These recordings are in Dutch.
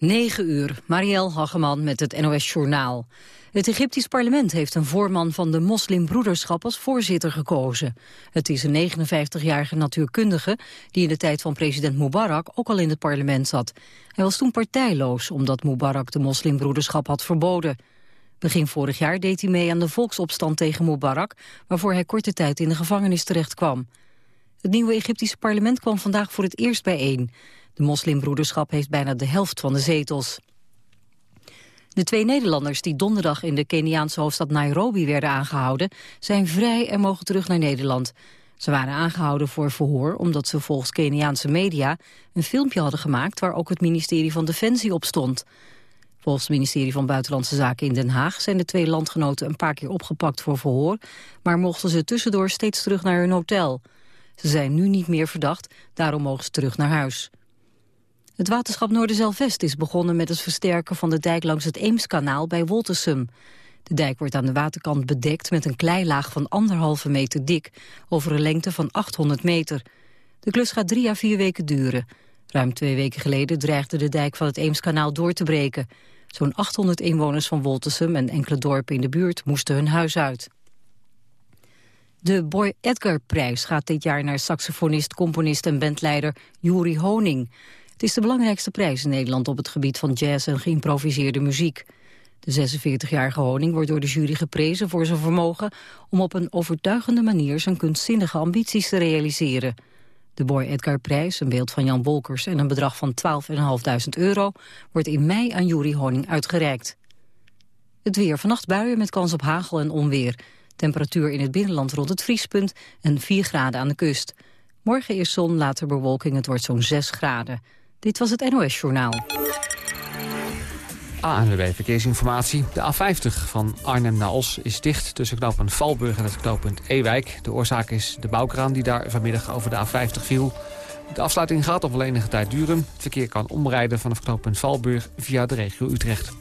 9 uur, Marielle Hageman met het NOS Journaal. Het Egyptisch parlement heeft een voorman van de moslimbroederschap als voorzitter gekozen. Het is een 59-jarige natuurkundige die in de tijd van president Mubarak ook al in het parlement zat. Hij was toen partijloos omdat Mubarak de moslimbroederschap had verboden. Begin vorig jaar deed hij mee aan de volksopstand tegen Mubarak, waarvoor hij korte tijd in de gevangenis terecht kwam. Het nieuwe Egyptische parlement kwam vandaag voor het eerst bijeen. De moslimbroederschap heeft bijna de helft van de zetels. De twee Nederlanders die donderdag in de Keniaanse hoofdstad Nairobi werden aangehouden... zijn vrij en mogen terug naar Nederland. Ze waren aangehouden voor verhoor omdat ze volgens Keniaanse media... een filmpje hadden gemaakt waar ook het ministerie van Defensie op stond. Volgens het ministerie van Buitenlandse Zaken in Den Haag... zijn de twee landgenoten een paar keer opgepakt voor verhoor... maar mochten ze tussendoor steeds terug naar hun hotel. Ze zijn nu niet meer verdacht, daarom mogen ze terug naar huis. Het waterschap Noorderzeilvest is begonnen met het versterken van de dijk langs het Eemskanaal bij Woltersum. De dijk wordt aan de waterkant bedekt met een kleilaag van anderhalve meter dik, over een lengte van 800 meter. De klus gaat drie à vier weken duren. Ruim twee weken geleden dreigde de dijk van het Eemskanaal door te breken. Zo'n 800 inwoners van Woltersum en enkele dorpen in de buurt moesten hun huis uit. De Boy Edgar-prijs gaat dit jaar naar saxofonist, componist en bandleider Juri Honing. Het is de belangrijkste prijs in Nederland op het gebied van jazz en geïmproviseerde muziek. De 46-jarige Honing wordt door de jury geprezen voor zijn vermogen om op een overtuigende manier zijn kunstzinnige ambities te realiseren. De Boy Edgar prijs, een beeld van Jan Wolkers en een bedrag van 12.500 euro, wordt in mei aan Juri Honing uitgereikt. Het weer. Vannacht buien met kans op hagel en onweer. Temperatuur in het binnenland rond het vriespunt en 4 graden aan de kust. Morgen is zon, later bewolking, het wordt zo'n 6 graden. Dit was het NOS Journaal. ANWB Verkeersinformatie. De A50 van Arnhem naar Os is dicht tussen knooppunt Valburg en het knooppunt Ewijk. De oorzaak is de bouwkraan die daar vanmiddag over de A50 viel. De afsluiting gaat op wel enige tijd duren. Het verkeer kan omrijden vanaf knooppunt Valburg via de regio Utrecht.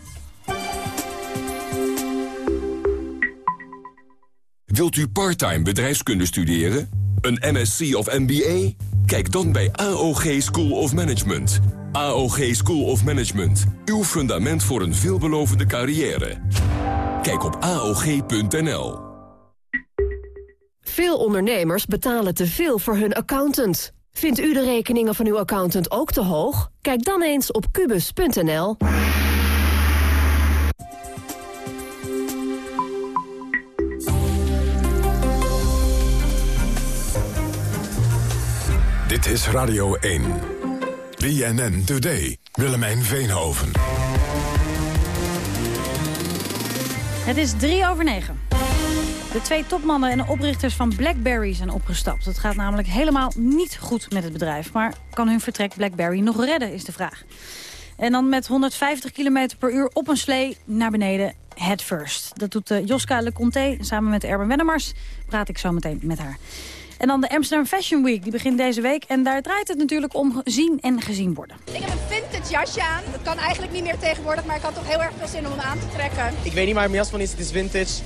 Wilt u parttime bedrijfskunde studeren? Een MSc of MBA? Kijk dan bij AOG School of Management. AOG School of Management. Uw fundament voor een veelbelovende carrière. Kijk op AOG.nl. Veel ondernemers betalen te veel voor hun accountant. Vindt u de rekeningen van uw accountant ook te hoog? Kijk dan eens op kubus.nl. Dit is Radio 1. BNN Today. Willemijn Veenhoven. Het is drie over negen. De twee topmannen en oprichters van BlackBerry zijn opgestapt. Het gaat namelijk helemaal niet goed met het bedrijf. Maar kan hun vertrek BlackBerry nog redden, is de vraag. En dan met 150 km per uur op een slee naar beneden, head first. Dat doet uh, Joska Leconte samen met Erben Wennemars. Praat ik zo meteen met haar. En dan de Amsterdam Fashion Week, die begint deze week. En daar draait het natuurlijk om zien en gezien worden. Ik heb een vintage jasje aan. Dat kan eigenlijk niet meer tegenwoordig, maar ik had toch heel erg veel zin om hem aan te trekken. Ik weet niet waar mijn jas van is, het is vintage.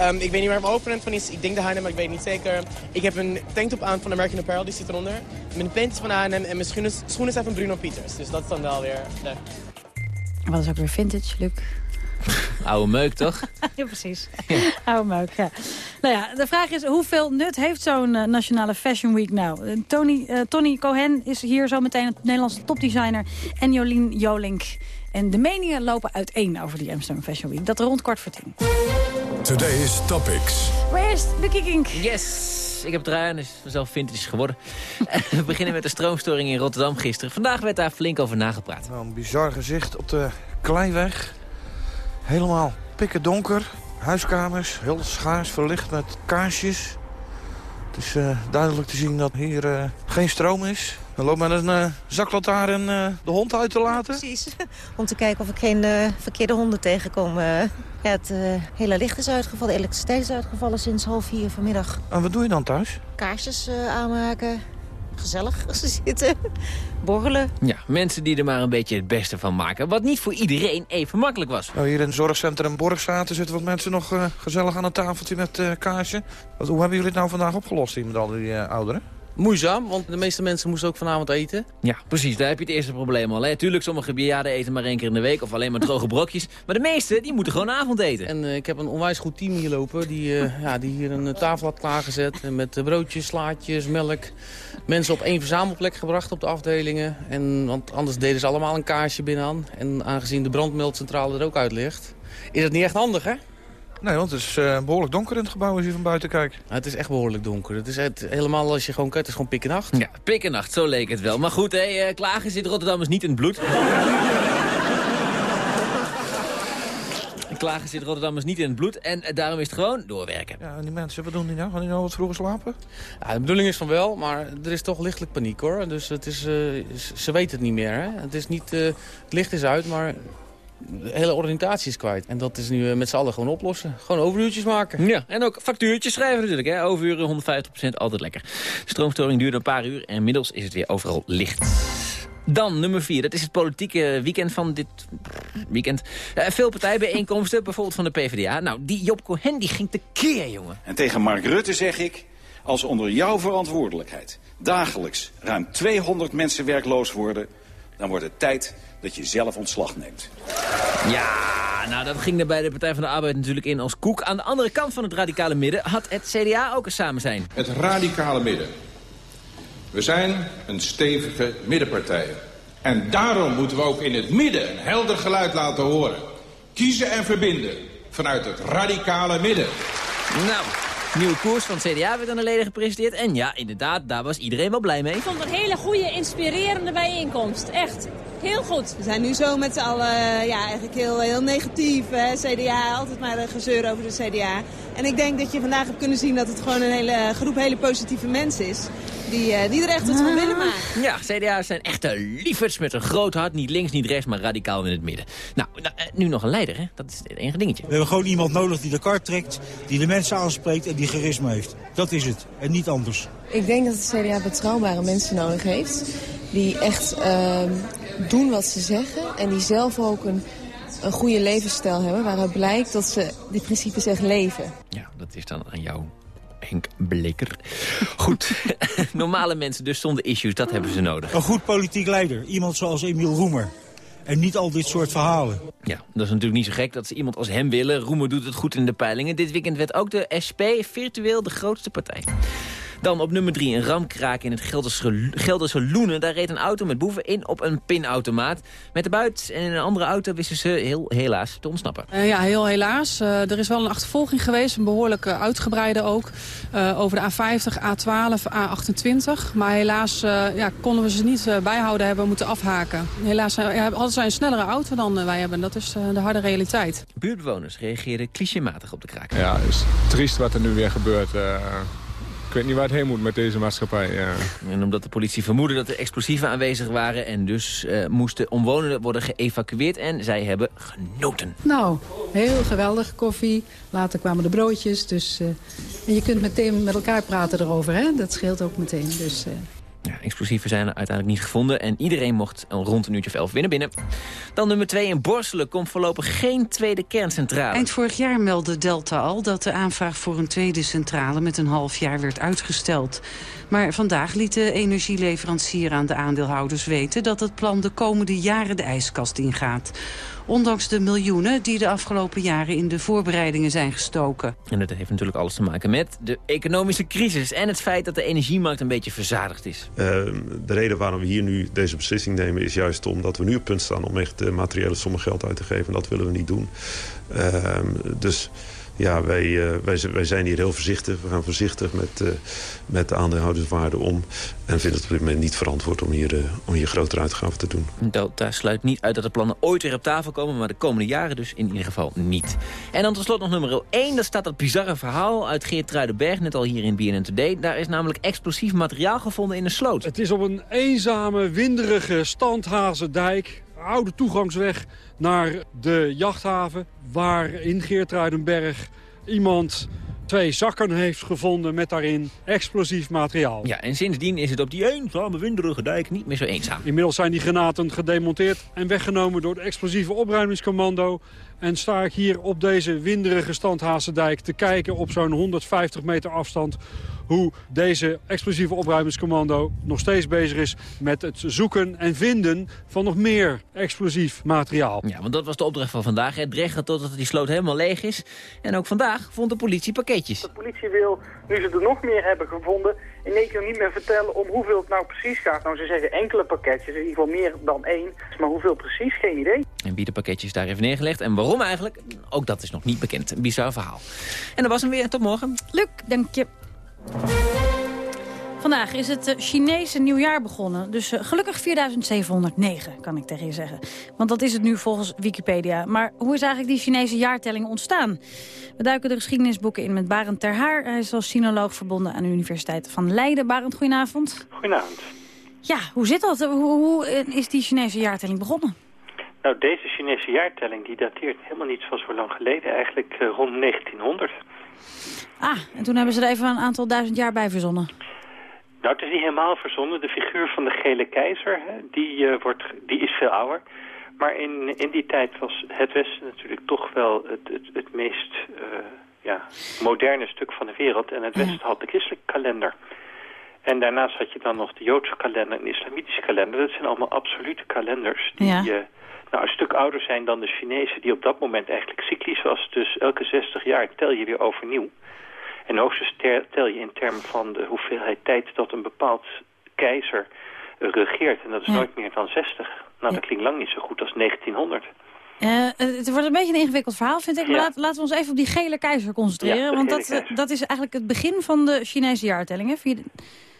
Um, ik weet niet waar mijn overhemd van is. Ik denk de H&M, maar ik weet niet zeker. Ik heb een tanktop aan van American Apparel, die zit eronder. Mijn pint is van H&M en mijn schoenen, schoenen zijn van Bruno Peters. Dus dat is dan wel weer leuk. Wat is ook weer vintage, Luc? Oude meuk, toch? ja, precies. Oude meuk, ja. Nou ja, de vraag is, hoeveel nut heeft zo'n uh, Nationale Fashion Week nou? Uh, Tony, uh, Tony Cohen is hier zo meteen het Nederlandse topdesigner. En Jolien Jolink. En de meningen lopen uiteen over die Amsterdam Fashion Week. Dat rond kwart voor tien. Today's Topics. Is Lucky Kink? Yes! Ik heb draaien, dus vanzelf vintage geworden. We beginnen met de stroomstoring in Rotterdam gisteren. Vandaag werd daar flink over nagepraat. Nou, een bizar gezicht op de Kleinweg. Helemaal pikken donker. Huiskamers, heel schaars verlicht met kaarsjes. Het is uh, duidelijk te zien dat hier uh, geen stroom is. We lopen met een uh, zaklantaarn uh, de hond uit te laten. Precies, om te kijken of ik geen verkeerde honden tegenkom. ja, het hele licht is uitgevallen, de elektriciteit is uitgevallen sinds half vier vanmiddag. En wat doe je dan thuis? Kaarsjes aanmaken, gezellig zitten, borrelen. Ja, mensen die er maar een beetje het beste van maken. Wat niet voor iedereen even makkelijk was. Nou, hier in het zorgcentrum Borgzaten zitten wat mensen nog gezellig aan een tafeltje met uh, kaarsje. Wat, hoe hebben jullie het nou vandaag opgelost hier met al die ouderen? Moeizaam, want de meeste mensen moesten ook vanavond eten. Ja, precies. Daar heb je het eerste probleem al. Hè. Tuurlijk, sommige bejaarden eten maar één keer in de week of alleen maar droge brokjes. Maar de meeste, die moeten gewoon avondeten. En uh, ik heb een onwijs goed team hier lopen die, uh, ja, die hier een tafel had klaargezet. Met broodjes, slaatjes, melk. Mensen op één verzamelplek gebracht op de afdelingen. En, want anders deden ze allemaal een kaarsje binnenaan. En aangezien de brandmeldcentrale er ook uit ligt, is het niet echt handig, hè? Nee, want het is uh, behoorlijk donker in het gebouw als je van buiten kijkt. Ja, het is echt behoorlijk donker. Het is het, helemaal als je gewoon kijkt, het is gewoon pikkenacht. Ja, pikkenacht, zo leek het wel. Maar goed, hè, uh, klagen zit Rotterdammers niet in het bloed. klagen zit Rotterdammers niet in het bloed. En uh, daarom is het gewoon doorwerken. Ja, en die mensen, wat doen die nou? Gaan die nou wat vroeger slapen? Ja, de bedoeling is van wel, maar er is toch lichtelijk paniek hoor. Dus het is, ze weten het niet meer. Hè? Het, is niet, het licht is uit, maar de hele oriëntatie is kwijt. En dat is nu met z'n allen gewoon oplossen. Gewoon overuurtjes maken. Ja, en ook factuurtjes schrijven natuurlijk. Hè. Overuren 150% altijd lekker. De stroomstoring duurde een paar uur en inmiddels is het weer overal licht. Dan nummer 4, dat is het politieke weekend van dit weekend. Uh, veel partijbijeenkomsten, bijvoorbeeld van de PvdA. Nou, die Job Cohen die ging tekeer, jongen. En tegen Mark Rutte zeg ik, als onder jouw verantwoordelijkheid... dagelijks ruim 200 mensen werkloos worden... dan wordt het tijd dat je zelf ontslag neemt. Ja, nou dat ging er bij de Partij van de Arbeid natuurlijk in als koek. Aan de andere kant van het radicale midden had het CDA ook een samen zijn. Het radicale midden. We zijn een stevige middenpartij. En daarom moeten we ook in het midden een helder geluid laten horen. Kiezen en verbinden vanuit het radicale midden. Nou, Nieuwe koers van het CDA werd aan de leden gepresenteerd. En ja, inderdaad, daar was iedereen wel blij mee. Ik vond het een hele goede, inspirerende bijeenkomst. Echt. Heel goed. We zijn nu zo met z'n allen ja, eigenlijk heel, heel negatief. Hè? CDA, altijd maar gezeur over de CDA. En ik denk dat je vandaag hebt kunnen zien dat het gewoon een hele groep hele positieve mensen is. Die, uh, die er echt wat van willen maken. Ja, CDA's zijn echte lieverds met een groot hart. Niet links, niet rechts, maar radicaal in het midden. Nou, nou nu nog een leider, hè? Dat is het enige dingetje. We hebben gewoon iemand nodig die de kar trekt, die de mensen aanspreekt en die charisma heeft. Dat is het. En niet anders. Ik denk dat het CDA betrouwbare mensen nodig heeft. Die echt uh, doen wat ze zeggen en die zelf ook een, een goede levensstijl hebben... waaruit blijkt dat ze die principes echt leven. Ja, dat is dan aan jou, Henk Bleker. Goed, normale mensen dus zonder issues, dat hebben ze nodig. Een goed politiek leider, iemand zoals Emiel Roemer. En niet al dit soort verhalen. Ja, dat is natuurlijk niet zo gek dat ze iemand als hem willen. Roemer doet het goed in de peilingen. Dit weekend werd ook de SP virtueel de grootste partij. Dan op nummer 3 een ramkraak in het Gelderse, Gelderse Loenen. Daar reed een auto met boeven in op een pinautomaat. Met de buit en in een andere auto wisten ze heel helaas te ontsnappen. Uh, ja, heel helaas. Uh, er is wel een achtervolging geweest, een behoorlijk uitgebreide ook. over de A50, A12, A28. Maar helaas ja, konden we ze niet bijhouden, hebben we moeten afhaken. Helaas hadden zij een snellere auto dan wij hebben. Dat is de harde realiteit. Buurtbewoners reageerden clichématig op de kraak. Ja, het is triest wat er nu weer gebeurt. Ik weet niet waar het heen moet met deze maatschappij. Ja. En omdat de politie vermoedde dat er explosieven aanwezig waren... en dus uh, moesten omwonenden worden geëvacueerd en zij hebben genoten. Nou, heel geweldig koffie. Later kwamen de broodjes. Dus, uh, en je kunt meteen met elkaar praten erover. Hè? Dat scheelt ook meteen. Dus, uh... Ja, explosieven zijn er uiteindelijk niet gevonden. En iedereen mocht rond een uurtje of elf binnen binnen. Dan nummer twee in Borselen komt voorlopig geen tweede kerncentrale. Eind vorig jaar meldde Delta al dat de aanvraag voor een tweede centrale... met een half jaar werd uitgesteld. Maar vandaag liet de energieleverancier aan de aandeelhouders weten... dat het plan de komende jaren de ijskast ingaat. Ondanks de miljoenen die de afgelopen jaren in de voorbereidingen zijn gestoken. En dat heeft natuurlijk alles te maken met de economische crisis... en het feit dat de energiemarkt een beetje verzadigd is. Uh, de reden waarom we hier nu deze beslissing nemen... is juist omdat we nu op punt staan om echt materiële sommen geld uit te geven. En dat willen we niet doen. Uh, dus ja, wij, uh, wij, wij, zijn hier heel voorzichtig. We gaan voorzichtig met, uh, met de aandeelhouderswaarde om. En vinden het op dit moment niet verantwoord om hier, uh, om hier grotere uitgaven te doen. Delta sluit niet uit dat de plannen ooit weer op tafel komen... maar de komende jaren dus in ieder geval niet. En dan tot slot nog nummer 1. Daar staat dat bizarre verhaal uit Geert Truidenberg... net al hier in BNN Today. Daar is namelijk explosief materiaal gevonden in een sloot. Het is op een eenzame, winderige standhazendijk oude toegangsweg naar de jachthaven... waar in Geertruidenberg iemand twee zakken heeft gevonden met daarin explosief materiaal. Ja, en sindsdien is het op die eenzame winderige dijk niet meer zo eenzaam. Inmiddels zijn die granaten gedemonteerd en weggenomen door het explosieve opruimingscommando. En sta ik hier op deze winderige standhazendijk te kijken op zo'n 150 meter afstand hoe deze explosieve opruimingscommando nog steeds bezig is met het zoeken en vinden van nog meer explosief materiaal. Ja, want dat was de opdracht van vandaag. Het dreggen totdat die sloot helemaal leeg is. En ook vandaag vond de politie pakketjes. De politie wil, nu ze er nog meer hebben gevonden, in één keer niet meer vertellen om hoeveel het nou precies gaat. Nou, ze zeggen enkele pakketjes, in ieder geval meer dan één. Maar hoeveel precies, geen idee. En wie de pakketjes daar heeft neergelegd en waarom eigenlijk, ook dat is nog niet bekend. Een bizar verhaal. En dat was hem weer. Tot morgen. Luc, dank je. Vandaag is het eh, Chinese nieuwjaar begonnen. Dus uh, gelukkig 4709, kan ik tegen je zeggen. Want dat is het nu volgens Wikipedia. Maar hoe is eigenlijk die Chinese jaartelling ontstaan? We duiken de geschiedenisboeken in met Barend Ter Haar. Hij is als sinoloog verbonden aan de Universiteit van Leiden. Barend, goedenavond. Goedenavond. Ja, hoe zit dat? Hoe, hoe eh, is die Chinese jaartelling begonnen? Nou, deze Chinese jaartelling die dateert helemaal niet zo zo lang geleden. Eigenlijk rond 1900. Ah, en toen hebben ze er even een aantal duizend jaar bij verzonnen. Nou, het is niet helemaal verzonnen. De figuur van de gele keizer, die, uh, wordt, die is veel ouder. Maar in, in die tijd was het Westen natuurlijk toch wel het, het, het meest uh, ja, moderne stuk van de wereld. En het Westen had de christelijke kalender. En daarnaast had je dan nog de Joodse kalender en de islamitische kalender. Dat zijn allemaal absolute kalenders die ja. uh, nou, een stuk ouder zijn dan de Chinese... die op dat moment eigenlijk cyclisch was. Dus elke 60 jaar tel je weer overnieuw. En hoogstens tel je in termen van de hoeveelheid tijd dat een bepaald keizer regeert. En dat is ja. nooit meer dan 60. Nou, dat klinkt lang niet zo goed als 1900. Uh, het wordt een beetje een ingewikkeld verhaal, vind ik. Maar ja. laat, laten we ons even op die gele keizer concentreren. Ja, want dat, keizer. dat is eigenlijk het begin van de Chinese jaartelling. Hè?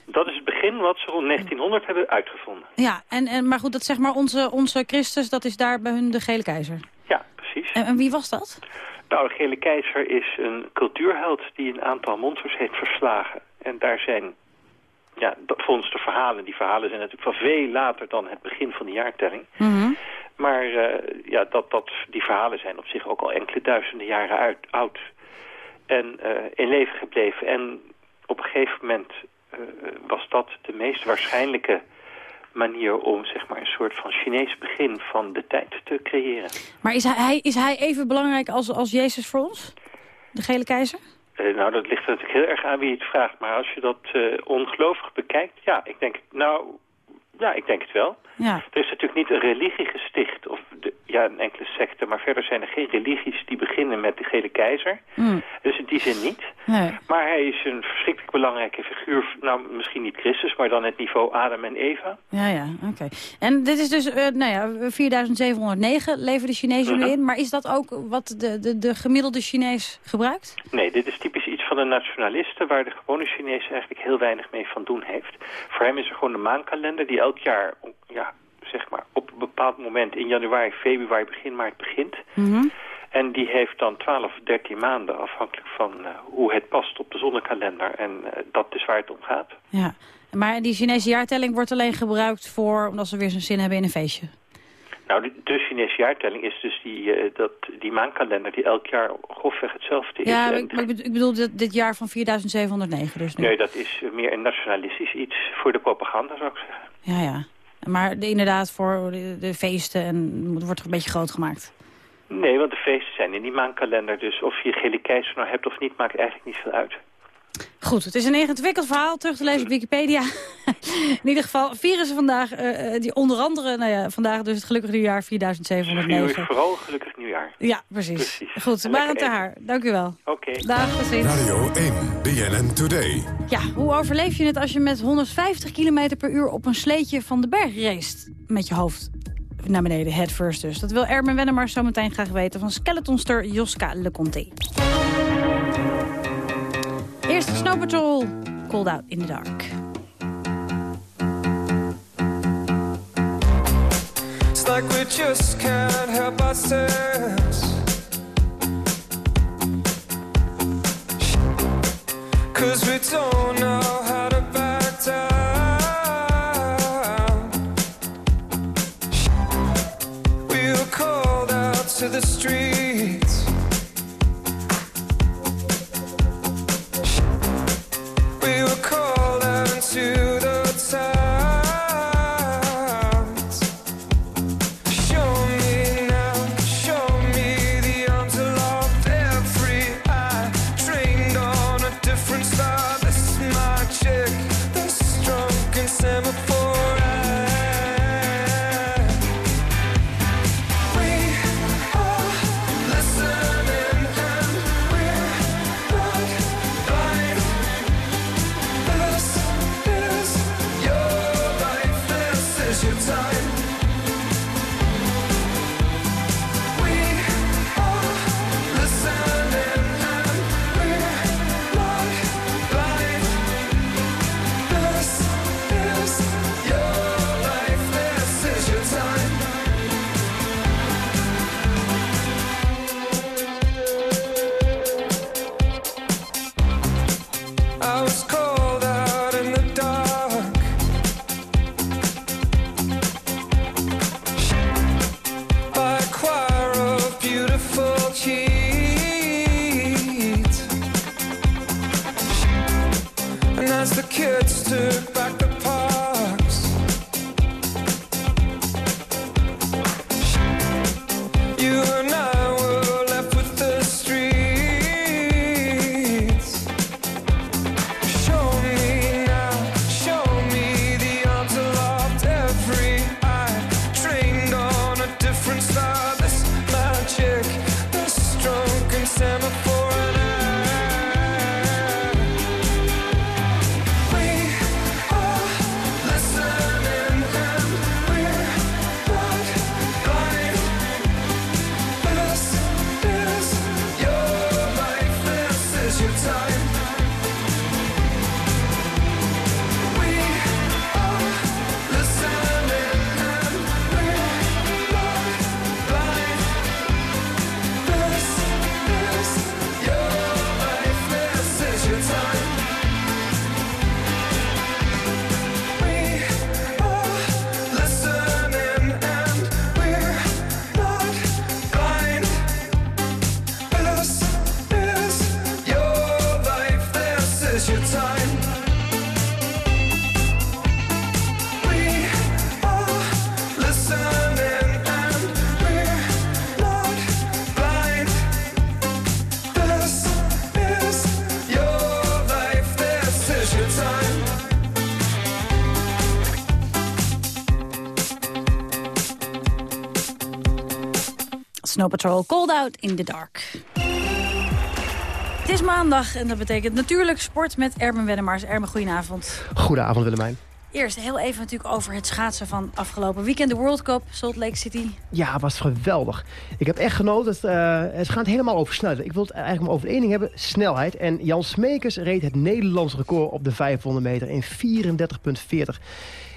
Dat is het begin wat ze rond 1900 hebben uitgevonden. Ja, en, en, maar goed, dat zeg maar onze, onze Christus, dat is daar bij hun de gele keizer. Ja, precies. En, en wie was dat? De gele keizer is een cultuurheld die een aantal monsters heeft verslagen. En daar zijn, ja, volgens de verhalen, die verhalen zijn natuurlijk van veel later dan het begin van de jaartelling. Mm -hmm. Maar uh, ja, dat, dat, die verhalen zijn op zich ook al enkele duizenden jaren uit, oud. En uh, in leven gebleven. En op een gegeven moment uh, was dat de meest waarschijnlijke manier om zeg maar, een soort van Chinees begin van de tijd te creëren. Maar is hij, is hij even belangrijk als, als Jezus voor ons? De gele keizer? Uh, nou, dat ligt natuurlijk heel erg aan wie het vraagt. Maar als je dat uh, ongelovig bekijkt, ja, ik denk, nou, ja, ik denk het wel. Ja. Er is natuurlijk niet een religie gesticht, of de, ja, een enkele secte, maar verder zijn er geen religies die beginnen met de gele keizer. Mm. Dus in die zin niet. Nee. Maar hij is een verschrikkelijk belangrijke figuur, nou misschien niet Christus, maar dan het niveau Adam en Eva. Ja, ja, oké. Okay. En dit is dus, uh, nou ja, 4709 leven de Chinezen Mhm. nu in, maar is dat ook wat de, de, de gemiddelde Chinees gebruikt? Nee, dit is typisch iets van de nationalisten waar de gewone Chinees eigenlijk heel weinig mee van doen heeft. Voor hem is er gewoon de maankalender die elk jaar, ja, zeg maar, op een bepaald moment in januari, februari, begin maart begint. Mm -hmm. En die heeft dan 12 of 13 maanden afhankelijk van uh, hoe het past op de zonnekalender. En uh, dat is waar het om gaat. Ja, maar die Chinese jaartelling wordt alleen gebruikt voor, omdat ze weer zo'n zin hebben in een feestje. Nou, de, de Chinese jaartelling is dus die, uh, dat, die maankalender die elk jaar grofweg hetzelfde is. Ja, maar ik, ik bedoel dit, dit, jaar van 4709 dus nu. Nee, dat is meer een nationalistisch iets voor de propaganda, zou ik zeggen. Ja, ja. Maar de, inderdaad voor de, de, feesten en het wordt er een beetje groot gemaakt. Nee, want de feesten zijn in die maankalender. Dus of je gele keizer nou hebt of niet, maakt eigenlijk niet veel uit. Goed, het is een ingewikkeld verhaal, terug te lezen op Wikipedia. in ieder geval vieren ze vandaag, uh, die onder andere, nou ja, vandaag dus het gelukkige nieuwjaar 4709. Vooral gelukkig nieuwjaar. Ja, precies. precies. Goed, Barend ter Haar, dank u wel. Oké. Okay. Dag, tot ziens. Radio 1, BNN Today. Ja, hoe overleef je het als je met 150 km per uur op een sleetje van de berg race? Met je hoofd naar beneden, head first dus. Dat wil Ermen Wennemar zo meteen graag weten van skeletonster Joska Leconte. Eerst Snow Patrol, Cold Out in the Dark. It's like we just can't help ourselves. Cause we don't know how to back down. We were called out to the streets Snow Patrol. Cold Out in the Dark. Het is maandag en dat betekent natuurlijk sport met Erben Wennemars. Erben, goedenavond. Goedenavond Willemijn. Eerst heel even natuurlijk over het schaatsen van afgelopen weekend. De World Cup, Salt Lake City. Ja, was geweldig. Ik heb echt genoten. Het, uh, het gaat helemaal over snelheid. Ik wil het eigenlijk maar over één ding hebben. Snelheid. En Jan Smekers reed het Nederlands record op de 500 meter in 34,40.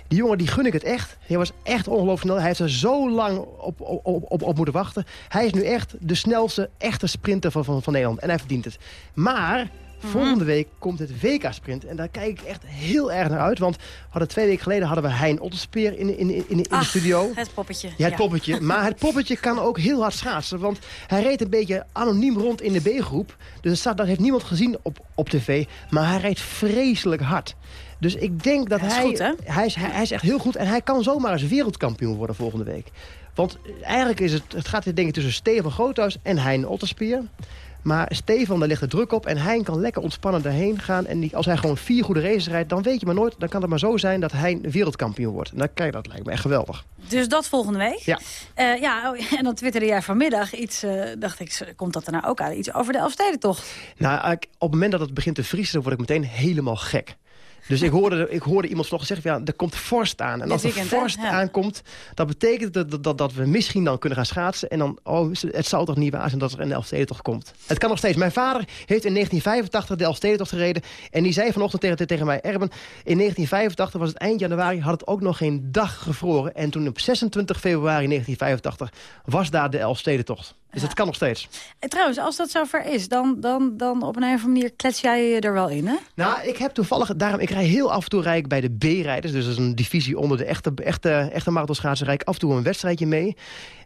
Die jongen die gun ik het echt. Hij was echt ongelooflijk snel. Hij heeft er zo lang op, op, op, op moeten wachten. Hij is nu echt de snelste echte sprinter van, van, van Nederland. En hij verdient het. Maar Volgende week komt het WK-sprint. En daar kijk ik echt heel erg naar uit. Want hadden twee weken geleden hadden we Hein Otterspeer in, in, in, in, de studio. het poppetje. Ja, het poppetje. Maar het poppetje kan ook heel hard schaatsen. Want hij reed een beetje anoniem rond in de B-groep. Dus dat, dat heeft niemand gezien op, op tv. Maar hij rijdt vreselijk hard. Dus ik denk dat Hij is hij, goed, hè? hij, is, hij, hij is echt heel goed. En hij kan zomaar eens wereldkampioen worden volgende week. Want eigenlijk is het, het gaat denk ik tussen Steven Groothuis en Hein Otterspeer. Maar Stefan, daar ligt de druk op. En Hein kan lekker ontspannen daarheen gaan. En als hij gewoon vier goede races rijdt, dan weet je maar nooit. Dan kan het maar zo zijn dat hij wereldkampioen wordt. En dan, kijk, dat lijkt me echt geweldig. Dus dat volgende week. Ja. Eh, ja, oh, en dan twitterde jij vanmiddag iets, eh, dacht ik, komt dat er nou ook uit? Iets over de Elfstedentocht. Nou, op het moment dat het begint te vriezen, dan word ik meteen helemaal gek. Dus ik hoorde, ik hoorde iemand vanochtend zeggen, ja, er komt vorst aan. En als er vorst Ja. aankomt, dat betekent dat, dat, dat, dat we misschien dan kunnen gaan schaatsen. En dan, oh, het zou toch niet waar zijn dat er een Elfstedentocht komt. Het kan nog steeds. Mijn vader heeft in 1985 de Elfstedentocht gereden. En die zei vanochtend tegen, tegen mij, Erben, in 1985 was het eind januari, had het ook nog geen dag gevroren. En toen op 26 februari 1985 was daar de Elfstedentocht. Dus het kan nog steeds. En trouwens, als dat zover is, dan, dan, dan op een of andere manier klets jij je er wel in, hè? Nou, ik heb toevallig, daarom, ik rij heel af en toe rij ik bij de B-rijders. Dus dat is een divisie onder de echte, echte, echte marathonschaatsen. Rijd ik af en toe een wedstrijdje mee.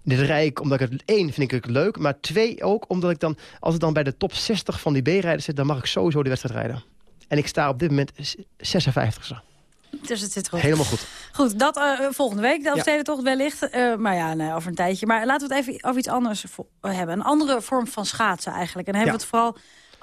Dit rijd ik omdat ik het, één, vind ik het leuk. Maar twee ook, omdat ik dan, als ik dan bij de top 60 van die B-rijders zit... dan mag ik sowieso de wedstrijd rijden. En ik sta op dit moment 56e. Dus het zit goed. Helemaal goed. Goed, dat eh, volgende week, de Elfstedentocht wellicht. Eh, maar ja, nee, over een tijdje. Maar laten we het even over iets anders hebben. Een andere vorm van schaatsen eigenlijk. En dan hebben we het vooral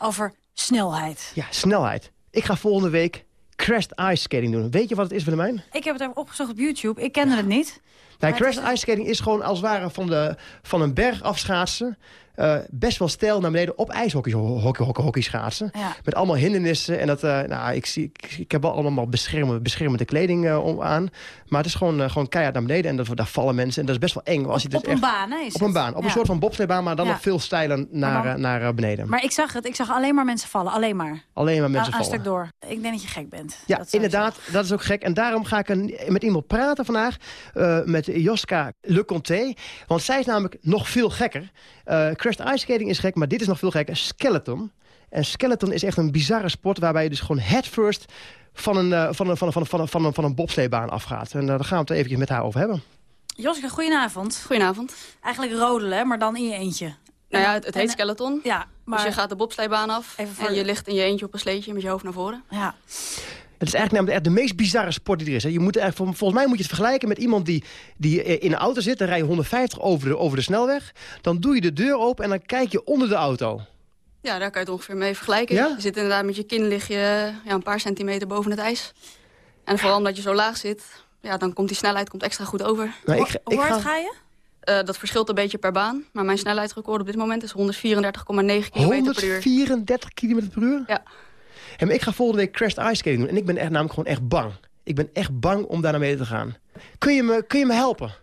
over snelheid. Ja, snelheid. Ik ga volgende week crashed ice skating doen. Weet je wat het is, Willemijn? Ik heb het even opgezocht op YouTube. Ik kende het niet. Nee, Maar crash ice skating is gewoon als het ware van, de, van een berg afschaatsen. Eh, best wel stijl naar beneden op ijshockey hockey, hockey, hockey schaatsen. Ja. Met allemaal hindernissen. En dat, eh, nou, ik, zie, ik, ik heb wel allemaal beschermende, beschermende kleding eh, om, aan. Maar het is gewoon, gewoon keihard naar beneden. En dat, daar vallen mensen. En dat is best wel eng. Als je op een echt, baan, hè? is Op een het? baan. Op Ja. een soort van bobsleebaan, maar dan nog veel steiler naar, dan- naar beneden. Maar ik zag het. Ik zag alleen maar mensen vallen. Alleen maar. Alleen maar mensen aan vallen. stuk door. Ik denk dat je gek bent. Ja, Dat inderdaad. Dat is ook gek. En daarom ga ik een- met iemand praten vandaag. eh, met Joska Le Conté. Want zij is namelijk nog veel gekker. Eh crashed ice skating is gek, maar dit is nog veel gekker. Skeleton. En skeleton is echt een bizarre sport... waarbij je dus gewoon headfirst van een, eh, van een, van een, van een, van een, van een, van een bobsleebaan afgaat. En eh, daar gaan we het eventjes met haar over hebben. Joske, goedenavond. Goedenavond. Eigenlijk rodelen, maar dan in je eentje. Nou ja, het, het heet En- skeleton. Ja, maar... Dus je gaat de bobsleebaan af voor- en je ligt in je eentje op een sleetje met je hoofd naar voren. Ja. Het is eigenlijk namelijk echt de meest bizarre sport die er is. Je moet echt, vol- volgens mij moet je het vergelijken met iemand die, die eh, in een auto zit. Dan rij je 150 over de, over de snelweg. Dan doe je de deur open en dan kijk je onder de auto. Ja, daar kan je het ongeveer mee vergelijken. Ja? Je zit inderdaad met je kin lig je ja, een paar centimeter boven het ijs. En vooral omdat je zo laag zit, ja, dan komt die snelheid komt extra goed over. Nou, ik, Hoe hard ga je? Eh, dat verschilt een beetje per baan. Maar mijn snelheidsrecord op dit moment is 134,9 km per uur. 134 km per uur? Ja. En ik ga volgende week crashed ice skating doen. En ik ben echt, namelijk gewoon echt bang. Ik ben echt bang om daar naar beneden te gaan. Kun je me, kun je me helpen?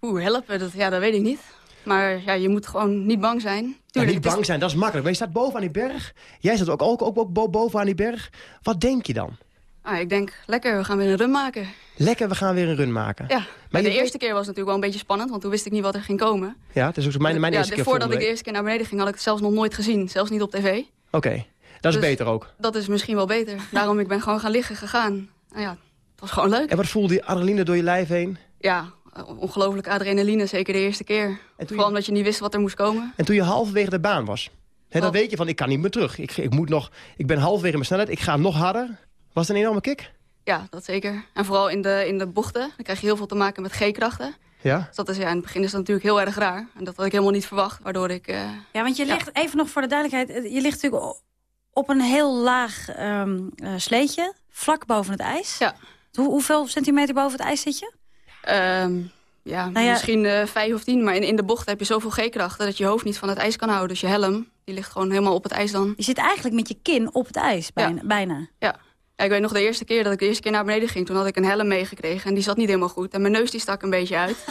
Oeh, helpen, dat, ja, dat weet ik niet. Maar ja, je moet gewoon niet bang zijn. Ja, Tuurlijk, niet bang zijn, dat is makkelijk. Maar je staat boven aan die berg. Jij staat ook, ook, ook, ook bo- boven aan die berg. Wat denk je dan? Ah, ik denk, lekker, we gaan weer een run maken. Lekker, we gaan weer een run maken. Ja, maar de eerste keer was het natuurlijk wel een beetje spannend, want toen wist ik niet wat er ging komen. Ja, het is ook zo mijn, mijn ja, eerste keer voordat ik de eerste keer naar beneden ging, had ik het zelfs nog nooit gezien. Zelfs niet op tv. Oké, dat is Dus- beter ook. Dat is misschien wel beter. Daarom ik ben gewoon gaan liggen gegaan. Nou ja, het was gewoon leuk. En wat voelde die adrenaline door je lijf heen? Ja, ongelooflijke adrenaline, zeker de eerste keer. Vooral omdat je niet wist wat er moest komen. En toen je halverwege de baan was. Hè, dan Wat? weet je van, ik kan niet meer terug. Ik, ik, moet nog, ik ben halverwege mijn snelheid, ik ga nog harder. Was het een enorme kick? Ja, dat zeker. En vooral in de, in de bochten, dan krijg je heel veel te maken met G-krachten. Ja? Dus dat is ja, in het begin is dat natuurlijk heel erg raar. En dat had ik helemaal niet verwacht, waardoor ik... eh, Ja, want je ligt, even nog voor de duidelijkheid... eh, je ligt natuurlijk op een heel laag ehm, eh, sleetje, vlak boven het ijs. Ja. Hoe, hoeveel centimeter boven het ijs zit je? Ehm, Ja, Nou ja- misschien eh, vijf of tien. Maar in, in de bocht heb je zoveel G-krachten dat je hoofd niet van het ijs kan houden. Dus je helm, die ligt gewoon helemaal op het ijs dan. Je zit eigenlijk met je kin op het ijs, bijna. bijna. Ja. ja, ik weet nog de eerste keer dat ik de eerste keer naar beneden ging. Toen had ik een helm meegekregen en die zat niet helemaal goed. En mijn neus die stak een beetje uit.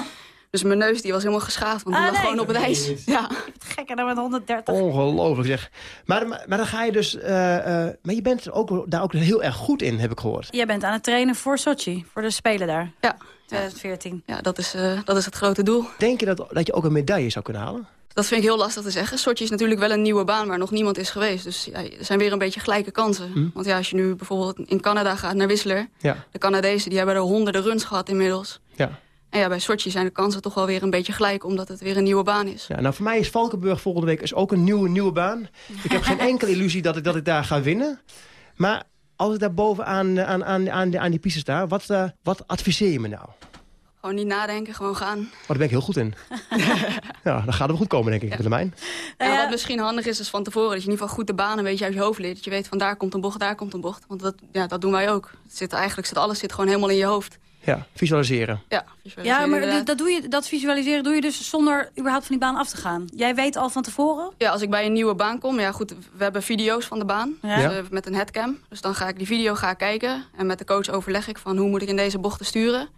Dus mijn neus die was helemaal geschaafd, want die Ah, lag nee. gewoon op het ijs. Ja. Gekker dan met 130. Ongelooflijk zeg. Maar, maar, maar dan ga je dus... eh, eh, maar je bent ook, daar ook heel erg goed in, heb ik gehoord. Jij bent aan het trainen voor Sochi, voor de Spelen daar. Ja. 2014. Ja, dat is, eh, dat is het grote doel. Denk je dat, dat je ook een medaille zou kunnen halen? Dat vind ik heel lastig te zeggen. Sochi is natuurlijk wel een nieuwe baan waar nog niemand is geweest. Dus ja, er zijn weer een beetje gelijke kansen. Hm. Want ja, als je nu bijvoorbeeld in Canada gaat naar Whistler... Ja. de Canadezen die hebben er honderden runs gehad inmiddels. Ja. En ja, bij Sochi zijn de kansen toch wel weer een beetje gelijk... omdat het weer een nieuwe baan is. Ja, nou, voor mij is Valkenburg volgende week is ook een nieuwe, nieuwe baan. Ik heb geen enkele illusie dat ik, dat ik daar ga winnen. Maar als ik daar bovenaan aan, aan, aan, aan, aan die piste sta, wat, eh, wat adviseer je me nou? Gewoon niet nadenken, gewoon gaan. Oh, daar ben ik heel goed in. ja, dan gaat het wel goed komen, denk ik, Willemijn. En wat misschien handig is, is van tevoren... dat je in ieder geval goed de banen een beetje uit je hoofd leert. Dat je weet van daar komt een bocht, daar komt een bocht. Want dat, ja, dat doen wij ook. Het zit, eigenlijk zit alles zit gewoon helemaal in je hoofd. Ja, visualiseren. Ja, Ja, maar dat, doe je, dat visualiseren doe je dus zonder überhaupt van die baan af te gaan. Jij weet al van tevoren? Ja, als ik bij een nieuwe baan kom, ja goed, we hebben video's van de baan. Ja. Dus, eh, met een headcam. Dus dan ga ik die video ga kijken. En met de coach overleg ik van hoe moet ik in deze bochten sturen.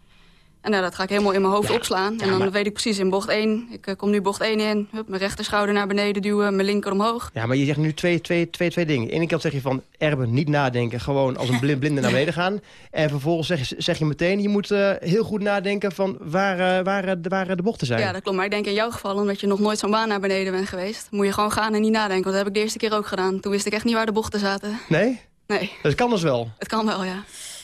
En nou, dat ga ik helemaal in mijn hoofd opslaan. en dan maar- weet ik precies in bocht 1. Ik eh, kom nu bocht 1 in. Hup, mijn rechterschouder naar beneden duwen, mijn linker omhoog. Ja, maar je zegt nu twee, twee, twee, twee dingen. Eén kant zeg je van, Erben, niet nadenken. Gewoon als een blind, blinde naar beneden gaan. En vervolgens zeg, je- zeg je meteen, je moet eh, heel goed nadenken van waar, waar, de- waar de bochten zijn. Ja, dat klopt. Maar ik denk in jouw geval, omdat je nog nooit zo'n baan naar beneden bent geweest... moet je gewoon gaan en niet nadenken. Want dat heb ik de eerste keer ook gedaan. Toen wist ik echt niet waar de bochten zaten. Nee? Nee, Dat kan dus wel. het kan wel, ja.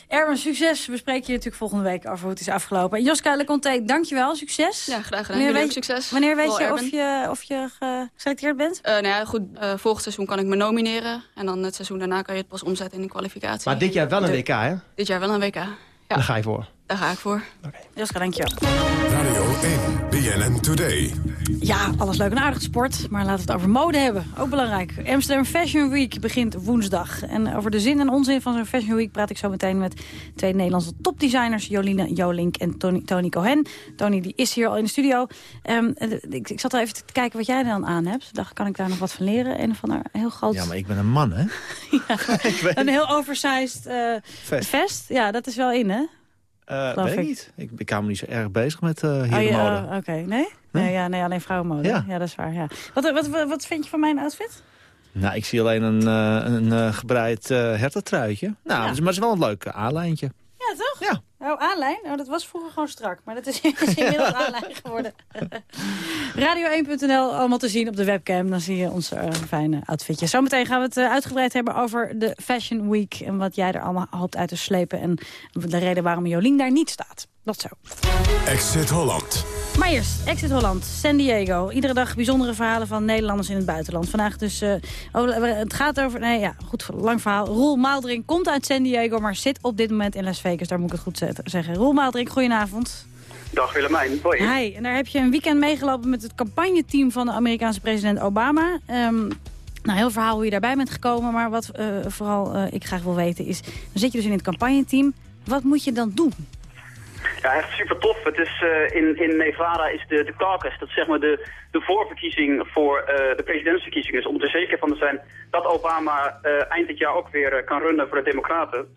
Erwin, succes. We spreken je natuurlijk volgende week over hoe het is afgelopen. En Joska Leconte, dankjewel. Succes. Ja, graag gedaan. Wanneer weet, succes. Wanneer weet je of, je of je geselecteerd bent? Eh, nou ja, goed, eh, volgend seizoen kan ik me nomineren. En dan het seizoen daarna kan je het pas omzetten in een kwalificatie. Maar dit jaar wel een De- WK, hè? Dit jaar wel een WK. Ja, Daar ga je voor. Daar ga ik voor. Joska, dankjewel. Radio 1, BNN Today. Ja, alles leuk en aardig sport, maar laten we het over mode hebben. Ook belangrijk. Amsterdam Fashion Week begint woensdag. En over de zin en onzin van zo'n Fashion Week praat ik zo meteen met twee Nederlandse topdesigners. Joline Jolink en Tony, Tony Cohen. Tony die is hier al in de studio. Ehm, eh, ik, ik zat al even te kijken wat jij dan aan hebt. Dacht, kan ik daar nog wat van leren? Een van een heel groot... Ja, maar ik ben een man, hè? Een heel oversized eh, Vest. vest. Ja, dat is wel in, hè? Geloof weet ik ik. niet. Ik helemaal niet zo erg bezig met Oh, herenmode. ja, Oké, nee? Nee, ja, nee, alleen vrouwenmode. Ja. Ja. dat is waar, ja. Wat, wat, wat, wat vind je van mijn outfit? Nou, ik zie alleen een, eh, een gebreid hertentruitje. Nou, Ja. maar het is wel een leuk A-lijntje. Ja, toch? Ja. Oh, aanlijn? Oh, dat was vroeger gewoon strak. Maar dat is, is inmiddels aanlijn geworden. Radio1.nl, allemaal te zien op de webcam. Dan zie je ons eh, fijne outfitje. Zometeen gaan we het eh, uitgebreid hebben over de Fashion Week. En wat jij er allemaal hoopt uit te slepen. En de reden waarom Jolien daar niet staat. Dat zo. Exit Holland. Maar eerst, Exit Holland, San Diego. Iedere dag bijzondere verhalen van Nederlanders in het buitenland. Vandaag dus, eh, het gaat over, nee ja, goed, lang verhaal. Roel Maaldrink komt uit San Diego, maar zit op dit moment in Las Vegas. Daar moet ik het goed zet- zeggen. Roel Maaldrink, goedenavond. Dag Willemijn, hoi. Hi, en daar heb je een weekend meegelopen met het campagneteam van de Amerikaanse president Obama. Ehm, nou, heel verhaal hoe je daarbij bent gekomen, maar wat eh, vooral eh, ik graag wil weten is... dan zit je dus in het campagneteam, wat moet je dan doen? Ja, echt super tof. Het is, eh, in, in Nevada is de, de caucus, dat is zeg maar de, de voorverkiezing voor eh, de presidentsverkiezingen. Dus om er zeker van te zijn dat Obama eh, eind dit jaar ook weer eh, kan runnen voor de democraten.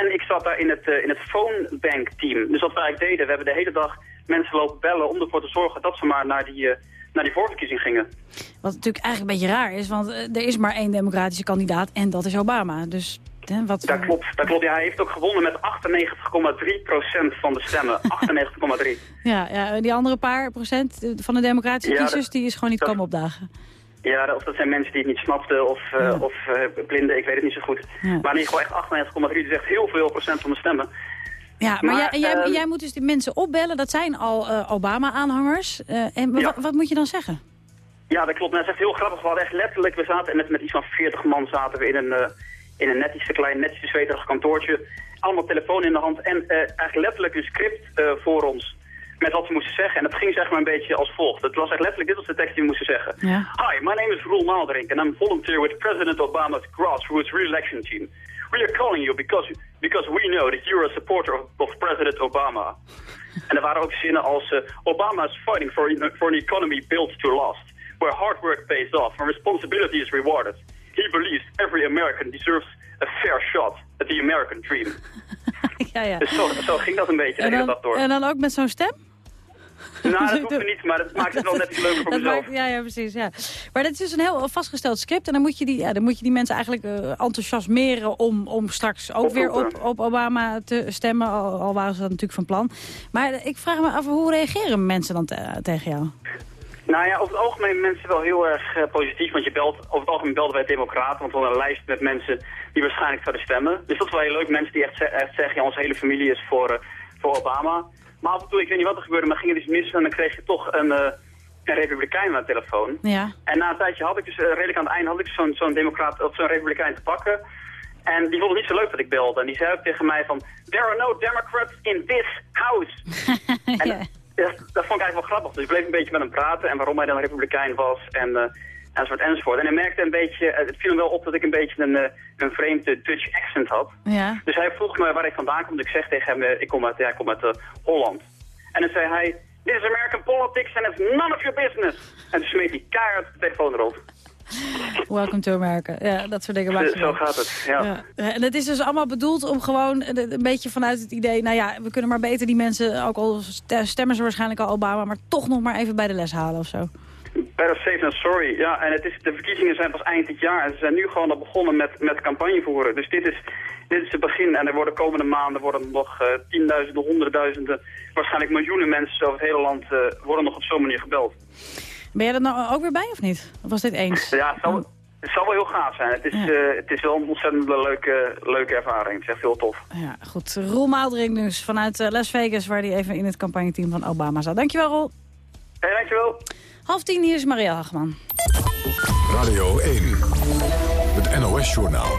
En ik zat daar in het, eh, in het phone bank team. Dus wat wij eigenlijk deden, we hebben de hele dag mensen lopen bellen om ervoor te zorgen dat ze maar naar die, eh, naar die voorverkiezing gingen. Wat natuurlijk eigenlijk een beetje raar is, want eh, er is maar één democratische kandidaat en dat is Obama. Dus hè, wat... Dat klopt, dat klopt. Ja, hij heeft ook gewonnen met 98,3% van de stemmen. 98,3. Ja, ja, die andere paar procent van de democratische Ja, kiezers, dat- die is gewoon niet dat- komen opdagen. Ja, of dat zijn mensen die het niet snapten of, eh, of eh, blinden, ik weet het niet zo goed. Ja. Maar in ieder geval echt 98,3, dus echt heel veel procent van de stemmen. Ja, maar, Maar, jij, ehm, jij moet dus die mensen opbellen, dat zijn al eh, Obama-aanhangers. En Ja. wat moet je dan zeggen? Ja, dat klopt. Nou, dat is echt heel grappig. We hadden echt letterlijk, we zaten met, met iets van 40 man zaten we in een, in een netjes klein, netjes zweterig kantoortje. Allemaal telefoon in de hand en eigenlijk letterlijk een script voor ons. Met wat we moesten zeggen. En dat ging zeg maar een beetje als volgt. Het was echt letterlijk, dit was de tekst die we moesten zeggen. Ja. Hi, my name is Roel Maalderink and I'm volunteer with President Obama's grassroots re-election team. We are calling you because because we know that you're a supporter of, of President Obama. en er waren ook zinnen als, uh, Obama is fighting for, for an economy built to last, where hard work pays off and responsibility is rewarded. He believes every American deserves a fair shot at the American dream. ja, ja. Dus zo, zo ging dat een beetje de En hele dan, dag door. en dan ook met zo'n stem? Nou, dat hoeft er niet, maar dat maakt het wel net iets leuker voor Dat mezelf. maakt- ja, ja, precies. Ja. Maar dat is dus een heel vastgesteld script. En dan moet je die, ja, dan moet je die mensen eigenlijk eh, enthousiasmeren... Om, om straks ook weer op, op Obama te stemmen. Al, al waren ze dat natuurlijk van plan. Maar ik vraag me af, hoe reageren mensen dan te- tegen jou? Nou ja, over het algemeen mensen wel heel erg eh, positief. Want je belt, over het algemeen belden wij democraten. Want we hadden een lijst met mensen die waarschijnlijk zouden stemmen. Dus dat is wel heel leuk. Mensen die echt zeggen, ja, onze hele familie is voor, eh, voor Obama. Maar af en toe, ik weet niet wat er gebeurde, maar ging het iets mis. En dan kreeg je toch een, eh, een republikein aan de telefoon. Ja. En na een tijdje had ik dus, eh, redelijk aan het einde, had ik zo'n zo'n democraat, of zo'n republikein te pakken. En die vond het niet zo leuk dat ik belde. En die zei ook tegen mij van, there are no Democrats in this house. en dat, dat vond ik eigenlijk wel grappig. Dus ik bleef een beetje met hem praten en waarom hij dan republikein was en, eh enzovoort enzovoort. En hij merkte een beetje, eh, het viel hem wel op dat ik een beetje een, eh, een vreemde Dutch accent had. Ja. Dus hij vroeg me waar ik vandaan kom. Dus ik zeg tegen hem, eh, ik kom uit, ja, ik kom uit Holland. En dan zei hij, dit is American politics and it's none of your business. En toen smeet hij keihard de telefoon erop. Welcome to America. Ja, dat soort dingen Zo wel. gaat het, ja. Ja. En het is dus allemaal bedoeld om gewoon een beetje vanuit het idee... nou ja, we kunnen maar beter die mensen, ook al st- stemmen ze waarschijnlijk al Obama... maar toch nog maar even bij de les halen of zo. Better safe than sorry. Ja, en het is, de verkiezingen zijn pas eind dit jaar. En ze zijn nu gewoon al begonnen met, met campagne voeren. Dus dit is, dit is het begin. En er worden komende maanden worden nog eh, tienduizenden, honderdduizenden... waarschijnlijk miljoenen mensen over het hele land... eh, worden nog op zo'n manier gebeld. Ben jij er nou ook weer bij of niet? Of was dit eens? Ja, het zal, het zal wel heel gaaf zijn. Het is, eh, het is wel een ontzettend leuke, leuke ervaring. Het is echt heel tof. Ja, goed. Roel Maaldring dus vanuit Las Vegas... waar hij even in het campagneteam van Obama zat. Dankjewel, Roel. Hey, dankjewel. Half tien, hier is Maria Hagman. Radio 1. Het NOS-journaal.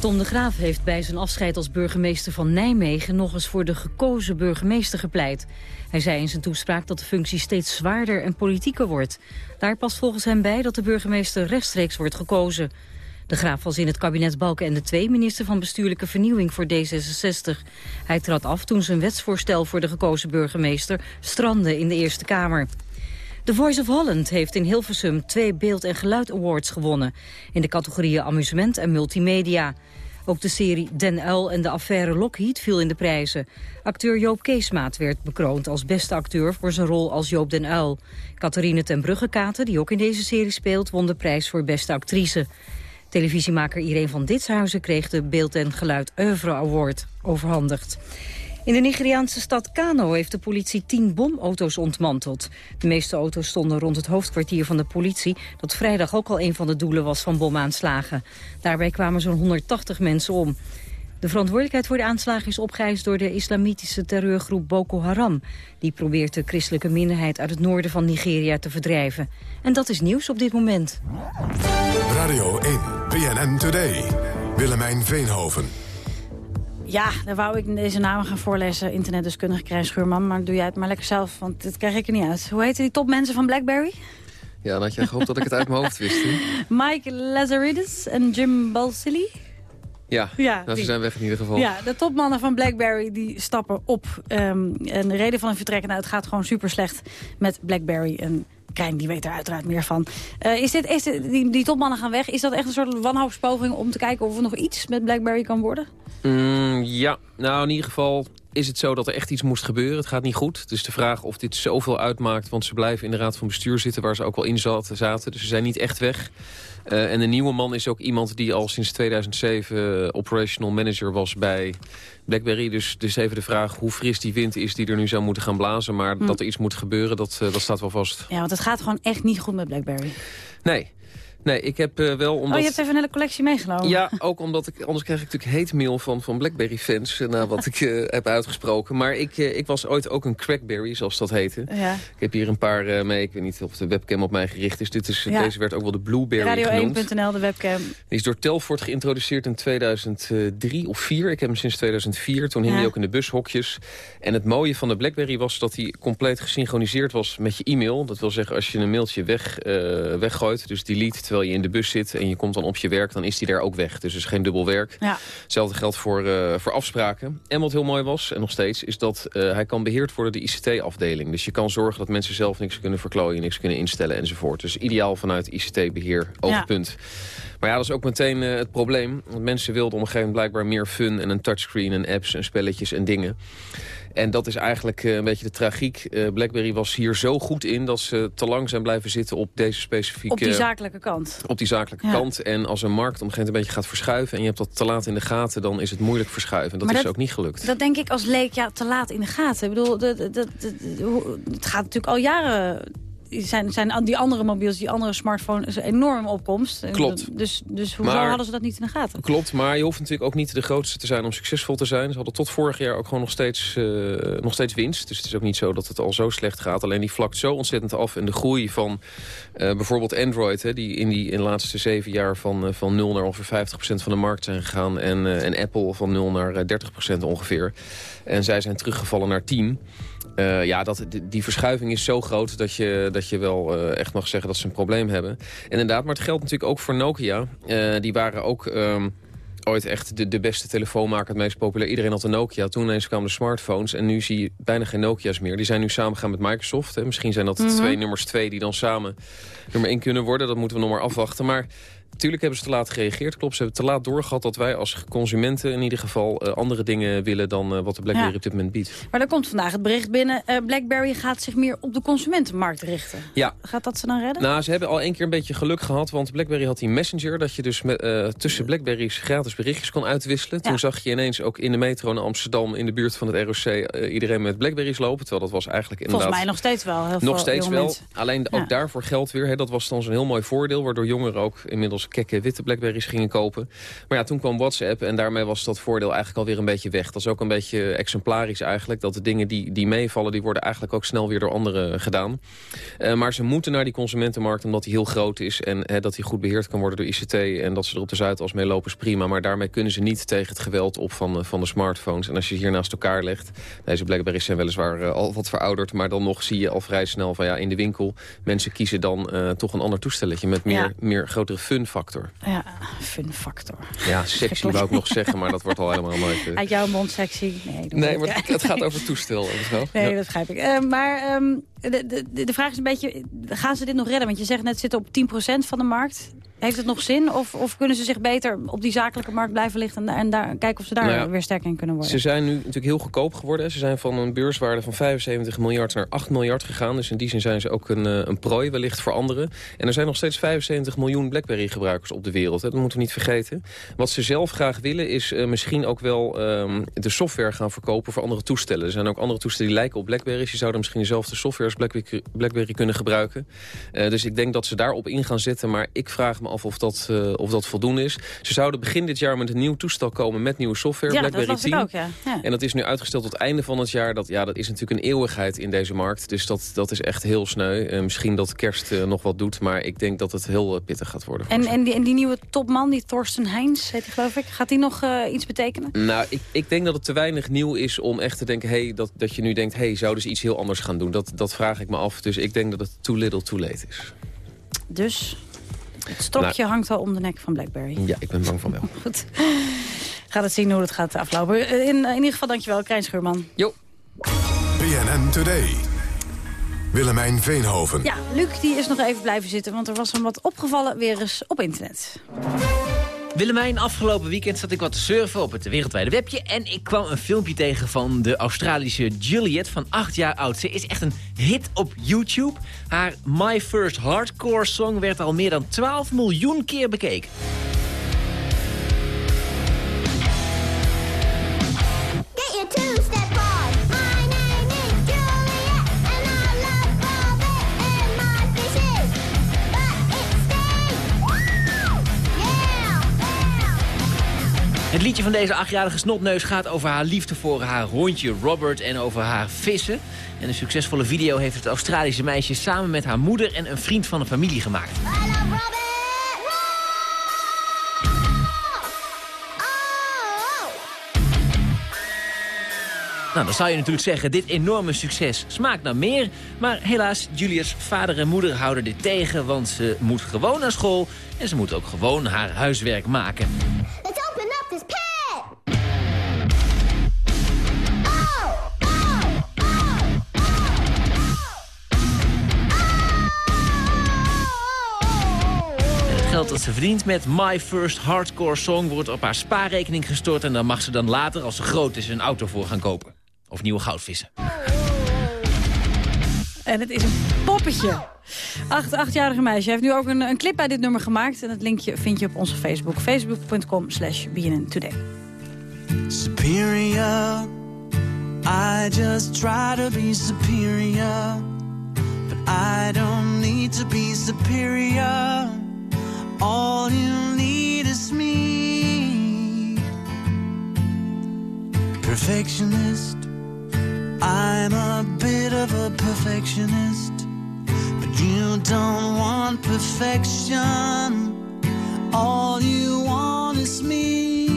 Tom de Graaf heeft bij zijn afscheid als burgemeester van Nijmegen... nog eens voor de gekozen burgemeester gepleit. Hij zei in zijn toespraak dat de functie steeds zwaarder en politieker wordt. Daar past volgens hem bij dat de burgemeester rechtstreeks wordt gekozen. De Graaf was in het kabinet Balken en de twee minister van Bestuurlijke Vernieuwing voor D66. Hij trad af toen zijn wetsvoorstel voor de gekozen burgemeester strandde in de Eerste Kamer. The Voice of Holland heeft in Hilversum twee beeld- en geluid awards gewonnen. In de categorieën amusement en multimedia. Ook de serie Den Uil en de affaire Lockheed viel in de prijzen. Acteur Joop Keesmaat werd bekroond als beste acteur voor zijn rol als Joop Den Uil. Catharine ten Bruggekaten, die ook in deze serie speelt, won de prijs voor beste actrice. Televisiemaker Irene van Ditshuizen kreeg de Beeld en Geluid Oeuvre Award overhandigd. In de Nigeriaanse stad Kano heeft de politie tien bomauto's ontmanteld. De meeste auto's stonden rond het hoofdkwartier van de politie... dat vrijdag ook al een van de doelen was van bomaanslagen. Daarbij kwamen zo'n 180 mensen om. De verantwoordelijkheid voor de aanslagen is opgeëist door de islamitische terreurgroep Boko Haram. Die probeert de christelijke minderheid uit het noorden van Nigeria te verdrijven. En dat is nieuws op dit moment. Radio 1. BNN Today. Willemijn Veenhoven. Ja, dan wou ik deze namen gaan voorlezen. Internetdeskundige Krijn Schuurman. Maar doe jij het maar lekker zelf, want dit krijg ik er niet uit. Hoe heten die topmensen van BlackBerry? Ja, dan had jij gehoopt dat ik het uit mijn hoofd wist. Hè? Mike Lazaridis en Jim Balsillie. Ja, Ja, nou, ze zijn weg in ieder geval. Ja, de topmannen van BlackBerry die stappen op. Ehm, en de reden van hun vertrek, nou, het gaat gewoon super slecht met BlackBerry. En Krijn die weet er uiteraard meer van. Eh, is dit, is die, die topmannen gaan weg. Is dat echt een soort wanhoopspoging om te kijken of er nog iets met BlackBerry kan worden? Mm, ja, nou in ieder geval is het zo dat er echt iets moest gebeuren. Het gaat niet goed. Het is de vraag of dit zoveel uitmaakt. Want ze blijven in de raad van bestuur zitten waar ze ook wel in zat- zaten. Dus ze zijn niet echt weg. Eh, en de nieuwe man is ook iemand die al sinds 2007 operational manager was bij BlackBerry. Dus, dus even de vraag hoe fris die wind is die er nu zou moeten gaan blazen. Maar Hm. dat er iets moet gebeuren, dat, eh, dat staat wel vast. Ja, want het gaat gewoon echt niet goed met BlackBerry. Nee, nee ik heb eh, wel... Omdat... Oh, je hebt even een hele collectie meegenomen. Ja, ook omdat ik, anders krijg ik natuurlijk hate mail van, van BlackBerry-fans... eh, na wat ik eh, heb uitgesproken. Maar ik, ik was ooit ook een Crackberry, zoals dat heette. Ja. Ik heb hier een paar mee. Ik weet niet of de webcam op mij gericht is. Dit is Ja. Deze werd ook wel de Blueberry genoemd. Radio1.nl, de webcam. Die is door Telfort geïntroduceerd in 2003 of 4. Ik heb hem sinds 2004. Toen hing Ja. hij ook in de bushokjes. En het mooie van de BlackBerry was dat hij compleet gesynchroniseerd was met je e-mail. Dat wil zeggen als je een mailtje weg, weggooit, dus delete, terwijl je in de bus zit en je komt dan op je werk, dan is die daar ook weg. Dus er is geen dubbel werk. Ja. Hetzelfde geldt voor, eh, voor afspraken. En wat heel mooi was, en nog steeds, is dat eh, hij kan beheerd worden de ICT-afdeling. Dus je kan zorgen dat mensen zelf niks kunnen verklooien, niks kunnen instellen enzovoort. Dus ideaal vanuit ICT-beheer, oogpunt. Maar ja, dat is ook meteen eh, het probleem. Want mensen wilden op een gegeven moment blijkbaar meer fun en een touchscreen en apps en spelletjes en dingen. En dat is eigenlijk eh, een beetje de tragiek. Eh, BlackBerry was hier zo goed in dat ze te lang zijn blijven zitten op deze specifieke... Op die zakelijke kant. Op die zakelijke Ja. kant. En als een markt op een gegeven moment een beetje gaat verschuiven... en je hebt dat te laat in de gaten, dan is het moeilijk verschuiven. En dat Maar is dat- ook niet gelukt. Dat denk ik als leek ja, te laat in de gaten. Ik bedoel, de- de- hoe- het gaat natuurlijk al jaren... Zijn, zijn die andere mobiels, die andere smartphones, een enorme opkomst. Klopt. Dus, dus hoezo Maar- hadden ze dat niet in de gaten? Klopt, maar je hoeft natuurlijk ook niet de grootste te zijn om succesvol te zijn. Ze hadden tot vorig jaar ook gewoon nog steeds, eh, nog steeds winst. Dus het is ook niet zo dat het al zo slecht gaat. Alleen die vlakt zo ontzettend af. En de groei van eh, bijvoorbeeld Android... Hè, die in, die, in de laatste zeven jaar van, eh, van 0 naar ongeveer 50% van de markt zijn gegaan. En, en Apple van 0 naar eh, 30% ongeveer. En zij zijn teruggevallen naar 10. Eh, ja, dat, die, verschuiving is zo groot dat je, dat je wel eh, echt mag zeggen dat ze een probleem hebben. En inderdaad, maar het geldt natuurlijk ook voor Nokia. Eh, die waren ook ehm, ooit echt de, de beste telefoonmaker, het meest populair. Iedereen had een Nokia. Toen ineens kwamen de smartphones en nu zie je bijna geen Nokia's meer. Die zijn nu samengegaan met Microsoft. Hè. Misschien zijn dat de Mhm. twee nummers twee die dan samen nummer één kunnen worden. Dat moeten we nog maar afwachten. Maar Natuurlijk hebben ze te laat gereageerd. Klopt, ze hebben te laat doorgehad dat wij als consumenten in ieder geval eh, andere dingen willen dan eh, wat de BlackBerry Ja. op dit moment biedt. Maar er komt vandaag het bericht binnen. eh, BlackBerry gaat zich meer op de consumentenmarkt richten. Ja, Gaat dat ze dan redden? Nou, ze hebben al één keer een beetje geluk gehad. Want BlackBerry had die Messenger. Dat je dus met, tussen BlackBerry's gratis berichtjes kon uitwisselen. Toen zag je ineens ook in de metro in Amsterdam... in de buurt van het ROC iedereen met BlackBerry's lopen. Terwijl dat was eigenlijk inderdaad... Volgens mij nog steeds wel. Heel veel Nog steeds wel. mensen. Alleen Ja. ook daarvoor geldt weer. Hè, dat was dan zo'n heel mooi voordeel. Waardoor jongeren ook inmiddels kekke witte Blackberry's gingen kopen. Maar ja, toen kwam WhatsApp. En daarmee was dat voordeel eigenlijk alweer een beetje weg. Dat is ook een beetje exemplarisch eigenlijk. Dat de dingen die, die meevallen, die worden eigenlijk ook snel weer door anderen gedaan. Eh, maar ze moeten naar die consumentenmarkt omdat die heel groot is. En dat die goed beheerd kan worden door ICT. En dat ze er op de Zuidas mee lopen is prima. Maar daarmee kunnen ze niet tegen het geweld op van, de- van de smartphones. En als je hier naast elkaar legt. Deze Blackberry's zijn weliswaar eh, al wat verouderd. Maar dan nog zie je al vrij snel van ja, in de winkel. Mensen kiezen dan eh, toch een ander toestelletje. Met meer, Ja. meer grotere fun factor. Ja, fun factor. Ja, sexy wou ik nog zeggen. Maar dat wordt al helemaal nooit... eh. Uit jouw mond sexy? Nee, Nee, maar het, het gaat over toestel. mevrouw. Nee, Ja. dat begrijp ik. Eh, maar ehm, de, de, de vraag is een beetje, gaan ze dit nog redden? Want je zegt net, zitten op 10% van de markt. Heeft het nog zin? Of, of kunnen ze zich beter op die zakelijke markt blijven liggen... en, en daar, kijken of ze daar Nou ja, weer sterk in kunnen worden? Ze zijn nu natuurlijk heel goedkoop geworden. Ze zijn van een beurswaarde van 75 miljard naar 8 miljard gegaan. Dus in die zin zijn ze ook een, eh, een prooi wellicht voor anderen. En er zijn nog steeds 75 miljoen BlackBerry-gebruikers op de wereld. Hè. Dat moeten we niet vergeten. Wat ze zelf graag willen is eh, misschien ook wel ehm, de software gaan verkopen voor andere toestellen. Er zijn ook andere toestellen die lijken op BlackBerry's. Je zouden misschien dezelfde software als BlackBerry, BlackBerry kunnen gebruiken. Eh, dus ik denk dat ze daarop in gaan zetten. Maar ik vraag me af of dat, eh, of dat voldoende is. Ze zouden begin dit jaar met een nieuw toestel komen met nieuwe software. ja, dat BlackBerry was 10. ik ook, ja. ja. En dat is nu uitgesteld tot het einde van het jaar. Dat, ja, dat is natuurlijk een eeuwigheid in deze markt. Dus dat, dat is echt heel sneu. Eh, misschien dat kerst eh, nog wat doet. Maar ik denk dat het heel pittig gaat worden. En, en, die, en die nieuwe topman, die Thorsten Heins, heet hij geloof ik... gaat die nog iets betekenen? Nou, ik, ik denk dat het te weinig nieuw is om echt te denken... Hey, dat, dat je nu denkt, hey, zouden ze iets heel anders gaan doen? Dat, dat vraag ik me af. Dus ik denk dat het too little too late is. Dus het stokje Nou. hangt al om de nek van BlackBerry. Ja, ik ben bang van wel. Goed. Gaat het zien hoe het gaat aflopen. Eh, In, in ieder geval dankjewel, Krijn Schuurman. Jo. BNN Today. Willemijn Veenhoven. Ja, Luc die is nog even blijven zitten, want er was hem wat opgevallen weer eens op internet. Willemijn, afgelopen weekend zat ik wat te surfen op het wereldwijde webje... en ik kwam een filmpje tegen van de Australische Juliet van 8 jaar oud. Ze is echt een hit op YouTube. Haar My First Hardcore song werd al meer dan 12 miljoen keer bekeken. Liedje van deze achtjarige snotneus gaat over haar liefde voor haar hondje Robert en over haar vissen. En een succesvolle video heeft het Australische meisje samen met haar moeder en een vriend van de familie gemaakt. Nou, dan zou je natuurlijk zeggen, dit enorme succes smaakt naar meer. Maar helaas, Julia's vader en moeder houden dit tegen... want ze moet gewoon naar school en ze moet ook gewoon haar huiswerk maken. geld dat ze verdient met My First Hardcore Song... wordt op haar spaarrekening gestort... en daar mag ze dan later, als ze groot is, een auto voor gaan kopen. Of nieuwe goudvissen. En het is een poppetje. Acht, achtjarige meisje heeft nu ook een, een clip bij dit nummer gemaakt. En het linkje vind je op onze Facebook. Facebook.com slash Today. superior. I just try to be superior, but I don't need to be superior. All you need is me. Perfectionist. I'm a bit of a perfectionist, but you don't want perfection. All you want is me.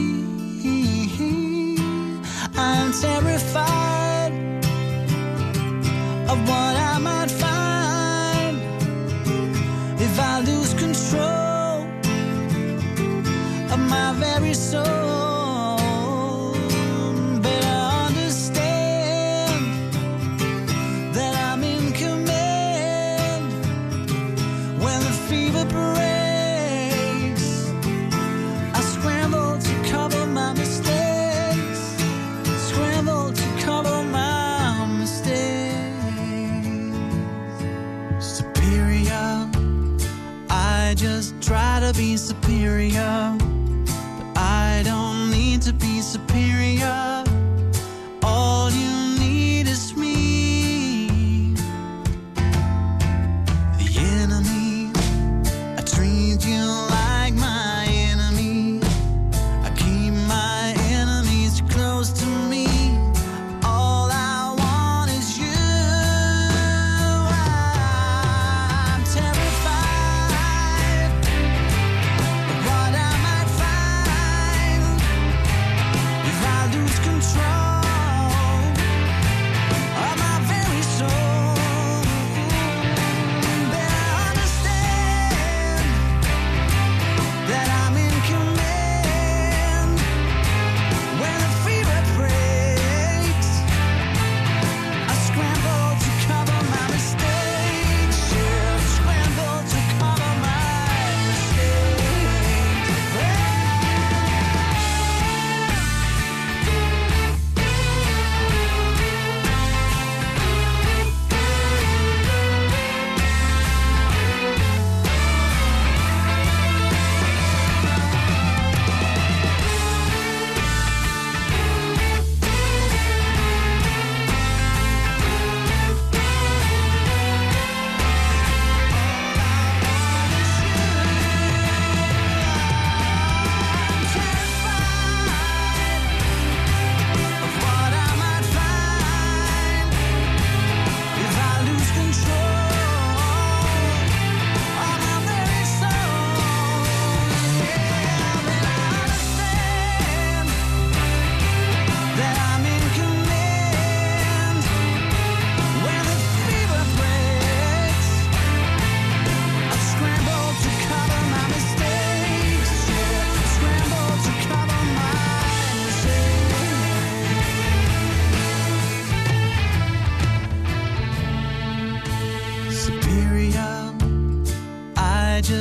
I'm terrified of what I very soul. Better understand that I'm in command when the fever breaks. I scramble to cover my mistakes. Scramble to cover my mistakes. Superior. I just try to be superior.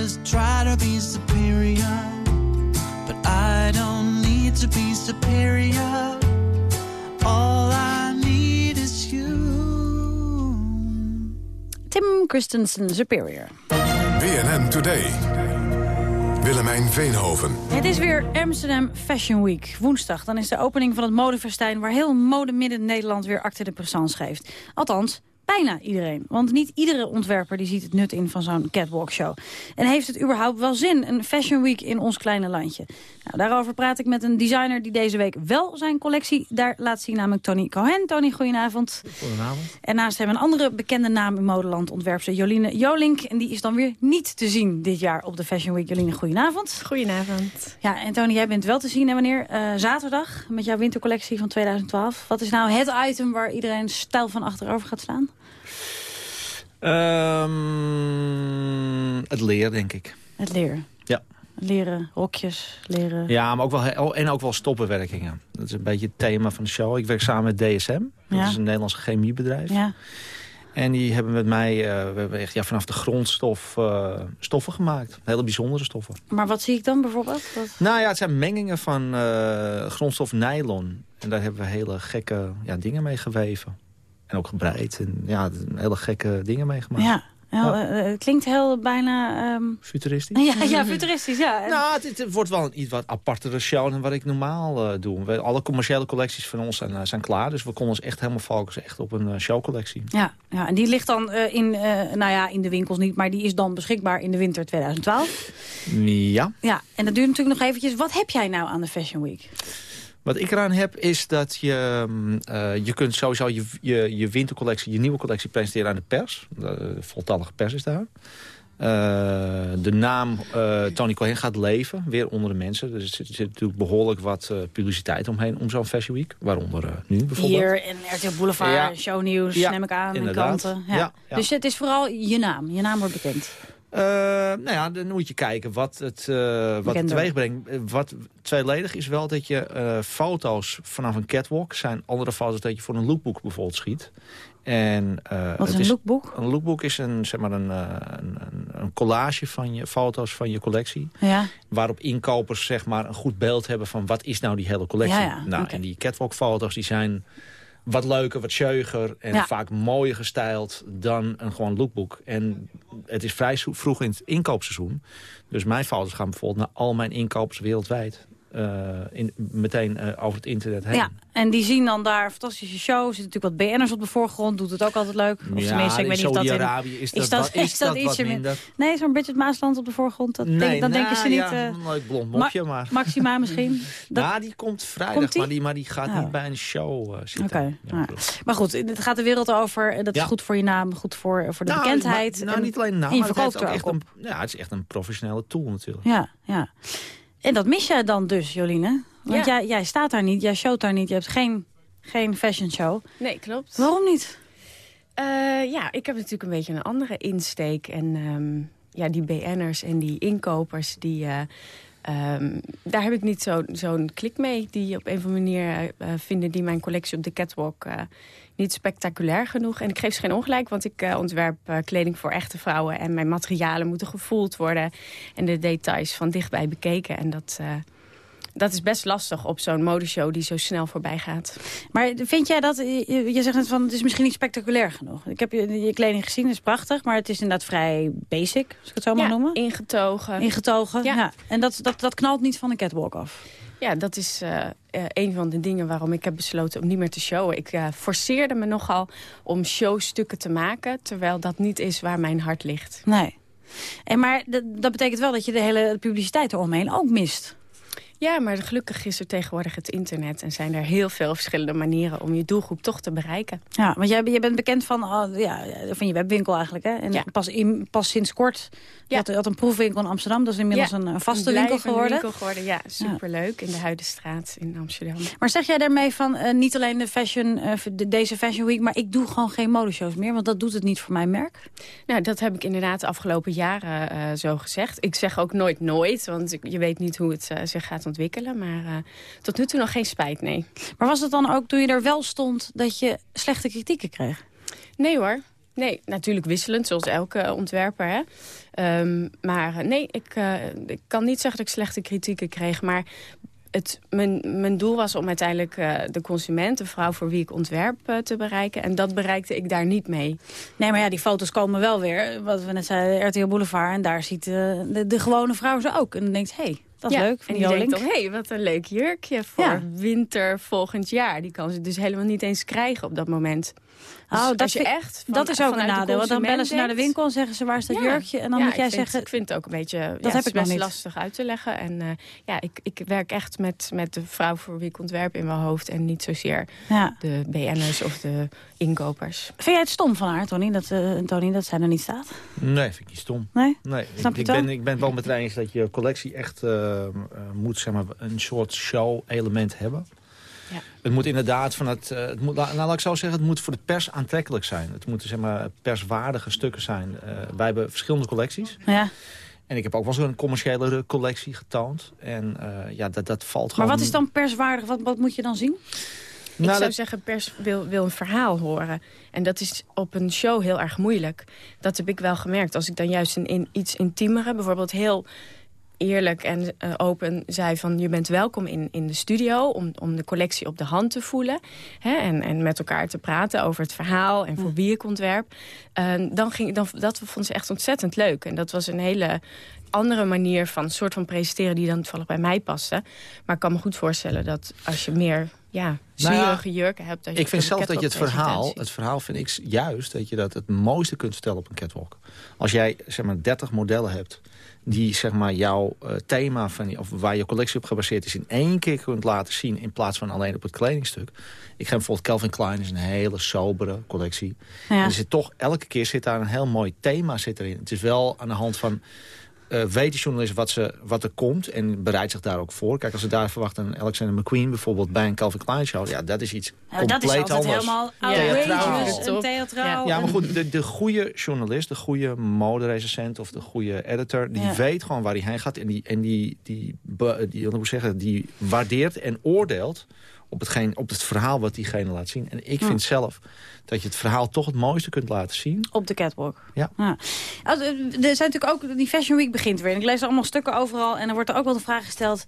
Just try to be superior, but I don't need to be superior. All I need is you. Tim Christensen, Superior. BNN Today. Willemijn Veenhoven. Het is weer Amsterdam Fashion Week. Woensdag, dan is de opening van het modefestijn... waar heel mode midden Nederland weer acte de présence geeft. Althans, bijna iedereen. Want niet iedere ontwerper die ziet het nut in van zo'n catwalk show. En heeft het überhaupt wel zin, een fashion week in ons kleine landje? Nou, daarover praat ik met een designer die deze week wel zijn collectie daar laat zien, namelijk Tony Cohen. Tony, goedenavond. Goedenavond. En naast hem een andere bekende naam in modeland ontwerpster Joline Jolink. En die is dan weer niet te zien dit jaar op de Fashion Week. Joline, goedenavond. Goedenavond. Ja, en Tony, jij bent wel te zien. En wanneer? Eh, zaterdag met jouw wintercollectie van 2012. Wat is nou het item waar iedereen stijl van achterover gaat staan? Ehm, het leer, denk ik. Het leer. Ja. Leren rokjes, leren... Ja, maar ook wel, oh, en ook wel stoppenwerkingen. Dat is een beetje het thema van de show. Ik werk samen met DSM. Dat Ja. is een Nederlands chemiebedrijf. Ja. En die hebben met mij eh, we hebben echt, ja, vanaf de grondstof eh, stoffen gemaakt. Hele bijzondere stoffen. Maar wat zie ik dan bijvoorbeeld? Wat... Nou ja, het zijn mengingen van eh, grondstof nylon. En daar hebben we hele gekke ja, dingen mee geweven. En ook gebreid. En ja, hele gekke dingen mee gemaakt. Ja, heel, eh, het klinkt heel bijna... ehm, Futuristisch? Ja, ja, futuristisch, ja. Nou, het, wordt wel een iets wat apartere show dan wat ik normaal eh, doe. We, alle commerciële collecties van ons zijn, eh, zijn klaar. Dus we konden ons echt helemaal focussen echt op een eh, showcollectie. Ja, ja, en die ligt dan eh, in, eh, nou ja, in de winkels niet, maar die is dan beschikbaar in de winter 2012. Ja. Ja, en dat duurt natuurlijk nog eventjes. Wat heb jij nou aan de Fashion Week? Wat ik eraan heb is dat je, mm, eh, je kunt sowieso je, je, je wintercollectie, je nieuwe collectie presenteren aan de pers. De voltallige pers is daar. Eh, de naam eh, Tony Cohen gaat leven, weer onder de mensen. Dus er zit, zit natuurlijk behoorlijk wat eh, publiciteit omheen om zo'n Fashion Week. Waaronder eh, nu bijvoorbeeld. Hier in RTL Boulevard, Ja. shownieuws, Ja, neem ik aan, en ja. Dus het is vooral je naam. Je naam wordt bekend. Eh, nou ja, dan moet je kijken wat het, eh wat het teweeg brengt. Eh, Wat tweeledig is wel dat je foto's vanaf een catwalk... zijn andere foto's dat je voor een lookbook bijvoorbeeld schiet. En, Wat is een lookbook? Een lookbook is een, zeg maar een, een, een, collage van je foto's van je collectie. Ja. Waarop inkopers zeg maar, een goed beeld hebben van wat is nou die hele collectie. Ja, ja, nou. En die catwalk foto's die zijn wat leuker, wat scheuger en Ja. vaak mooier gestyled dan een gewoon lookbook. En het is vrij vroeg in het inkoopseizoen. Dus mijn foto's gaan bijvoorbeeld naar al mijn inkopers wereldwijd. Eh, in, meteen eh, over het internet heen. Ja, en die zien dan daar fantastische show. Er zitten natuurlijk wat BN'ers op de voorgrond. Doet het ook altijd leuk. Of Ja, tenminste, ik weet niet of dat in... Saudi-Arabië is dat is dat ietsje min- minder. Nee, zo'n Bridget Maasland op de voorgrond. Dat Nee, denk, dan nou, denken ze niet... ja, eh, een leuk blond mopje, Ma- maar... Maxima misschien. Dat... Ja, die komt vrijdag, Komt die? Maar, die, maar die gaat Oh. niet bij een show zitten. Oké, ja. maar goed, het gaat de wereld over. Dat is goed voor je naam, goed voor, voor de Nou, bekendheid. maar- nou, en- niet alleen naam, je maar het, ook echt een, ja, het is echt een professionele tool natuurlijk. Ja, ja. En dat mis jij dan dus, Joline? Want Ja. jij, jij staat daar niet, jij showt daar niet. Je hebt geen, geen fashion show. Nee, klopt. Waarom niet? Eh, ja, ik heb natuurlijk een beetje een andere insteek. En ehm, ja, die BN'ers en die inkopers, die, eh, ehm, daar heb ik niet zo- zo'n klik mee. Die op een of andere manier eh, vinden die mijn collectie op de catwalk niet spectaculair genoeg. En ik geef ze geen ongelijk, want ik eh, ontwerp eh, kleding voor echte vrouwen. En mijn materialen moeten gevoeld worden. En de details van dichtbij bekeken. En dat... eh, dat is best lastig op zo'n modeshow die zo snel voorbij gaat. Maar vind jij dat, je, je zegt net van, het is misschien niet spectaculair genoeg. Ik heb je, je kleding gezien, is prachtig, maar het is inderdaad vrij basic, als ik het zo mag Ja, noemen. ingetogen. Ingetogen, ja. Ja. En dat, dat, dat knalt niet van de catwalk af. Ja, dat is eh, eh, een van de dingen waarom ik heb besloten om niet meer te showen. Ik eh, forceerde me nogal om showstukken te maken... terwijl dat niet is waar mijn hart ligt. Nee. En maar dat, betekent wel dat je de hele publiciteit eromheen ook mist. Ja, maar gelukkig is er tegenwoordig het internet... en zijn er heel veel verschillende manieren om je doelgroep toch te bereiken. Ja, want jij, je bent bekend van, oh, ja, van je webwinkel eigenlijk. Hè? En pas, in, pas sinds kort, je had, een proefwinkel in Amsterdam. Dat is inmiddels Ja, een, vaste een winkel geworden. winkel geworden. Ja, superleuk. In de Huidenstraat in Amsterdam. Maar zeg jij daarmee van, eh, niet alleen de fashion, eh, de, deze Fashion Week... maar ik doe gewoon geen modeshows meer, want dat doet het niet voor mijn merk? Nou, dat heb ik inderdaad de afgelopen jaren eh, zo gezegd. Ik zeg ook nooit nooit, want ik- je weet niet hoe het zich gaat ontwikkelen. Maar eh, tot nu toe nog geen spijt, nee. Maar was het dan ook toen je er wel stond dat je slechte kritieken kreeg? Nee hoor. Nee, natuurlijk wisselend, zoals elke ontwerper. Hè? Ehm, maar eh, nee, ik, eh, ik kan niet zeggen dat ik slechte kritieken kreeg. Maar het, mijn, mijn doel was om uiteindelijk de consument, de vrouw voor wie ik ontwerp, te bereiken. En dat bereikte ik daar niet mee. Nee, maar ja, die foto's komen wel weer. Wat we net zeiden, RTL Boulevard. En daar ziet de, de gewone vrouw ze ook. En dan denkt, hé, hey, Dat is Ja, leuk. Van En die Jolink. denkt dan, hé, wat een leuk jurkje voor Ja. winter volgend jaar. Die kan ze dus helemaal niet eens krijgen op dat moment. Dus Oh, dat, je vind- echt van- dat is ook een nadeel. Want dan bellen ze naar de winkel en zeggen ze waar is dat Ja. jurkje? En dan Ja, moet jij ik vind- zeggen... Ik vind het ook een beetje ja, heb het is ik best niet. lastig uit te leggen. En eh, ja, ik, ik werk echt met, met de vrouw voor wie ik ontwerp in mijn hoofd. En niet zozeer Ja. de BN'ers of de inkopers. Vind jij het stom van haar, Tony, dat, eh, Tony, dat zij er niet staat? Nee, vind ik niet stom. Nee? Nee, Snap ik, je ik, ben, ik ben het wel met haar eens dat je collectie echt eh, moet zeg maar, een soort show-element hebben. Ja. Het moet inderdaad van het, eh, het moet, nou laat ik zo zeggen, het moet voor de pers aantrekkelijk zijn. Het moeten zeg maar perswaardige stukken zijn. Eh, wij hebben verschillende collecties. Ja. En ik heb ook wel zo'n commerciële collectie getoond. En eh, ja, dat, dat valt Maar gewoon... wat is dan perswaardig? Wat, wat moet je dan zien? ik Nou, zou dat- zeggen, pers wil, wil een verhaal horen. En dat is op een show heel erg moeilijk. Dat heb ik wel gemerkt. Als ik dan juist een in, iets intiemere, bijvoorbeeld heel eerlijk en eh, open zei van... je bent welkom in, in de studio om, om de collectie op de hand te voelen. Hè, en, en met elkaar te praten over het verhaal en voor wie ik ontwerp. Eh, dan ging, dan, dat vond ze echt ontzettend leuk. En dat was een hele andere manier van soort van presenteren... die dan toevallig bij mij paste. Maar ik kan me goed voorstellen dat als je meer ja, Nou ja, zwierige jurken hebt... Dat je Ik vind zelf dat je het verhaal, het verhaal vind ik juist dat je dat het mooiste kunt vertellen op een catwalk. Als jij zeg maar 30 modellen hebt die zeg maar jouw eh, thema van of waar je collectie op gebaseerd is in één keer kunt laten zien in plaats van alleen op het kledingstuk. Ik ga bijvoorbeeld Calvin Klein is een hele sobere collectie. Ja. En er zit toch elke keer zit daar een heel mooi thema zit erin. Het is wel aan de hand van eh weet de journalist wat, ze, wat er komt en bereidt zich daar ook voor. Kijk, als ze daar verwachten een Alexander McQueen bijvoorbeeld bij een Calvin Klein show, ja, dat is iets Ja, compleet dat is altijd anders. helemaal outrageous en theatraal. Ja, maar goed, de, de goede journalist, de goede moderecensent of de goede editor... die Ja. weet gewoon waar hij heen gaat en die, en die, die, die, moet ik zeggen, die waardeert en oordeelt... Op, hetgeen, op het verhaal wat diegene laat zien. En ik Ja. vind zelf dat je het verhaal toch het mooiste kunt laten zien. Op de catwalk. Ja. Als, eh, Er zijn natuurlijk ook, die Fashion Week begint weer. En ik lees allemaal stukken overal. En er wordt er ook wel de vraag gesteld...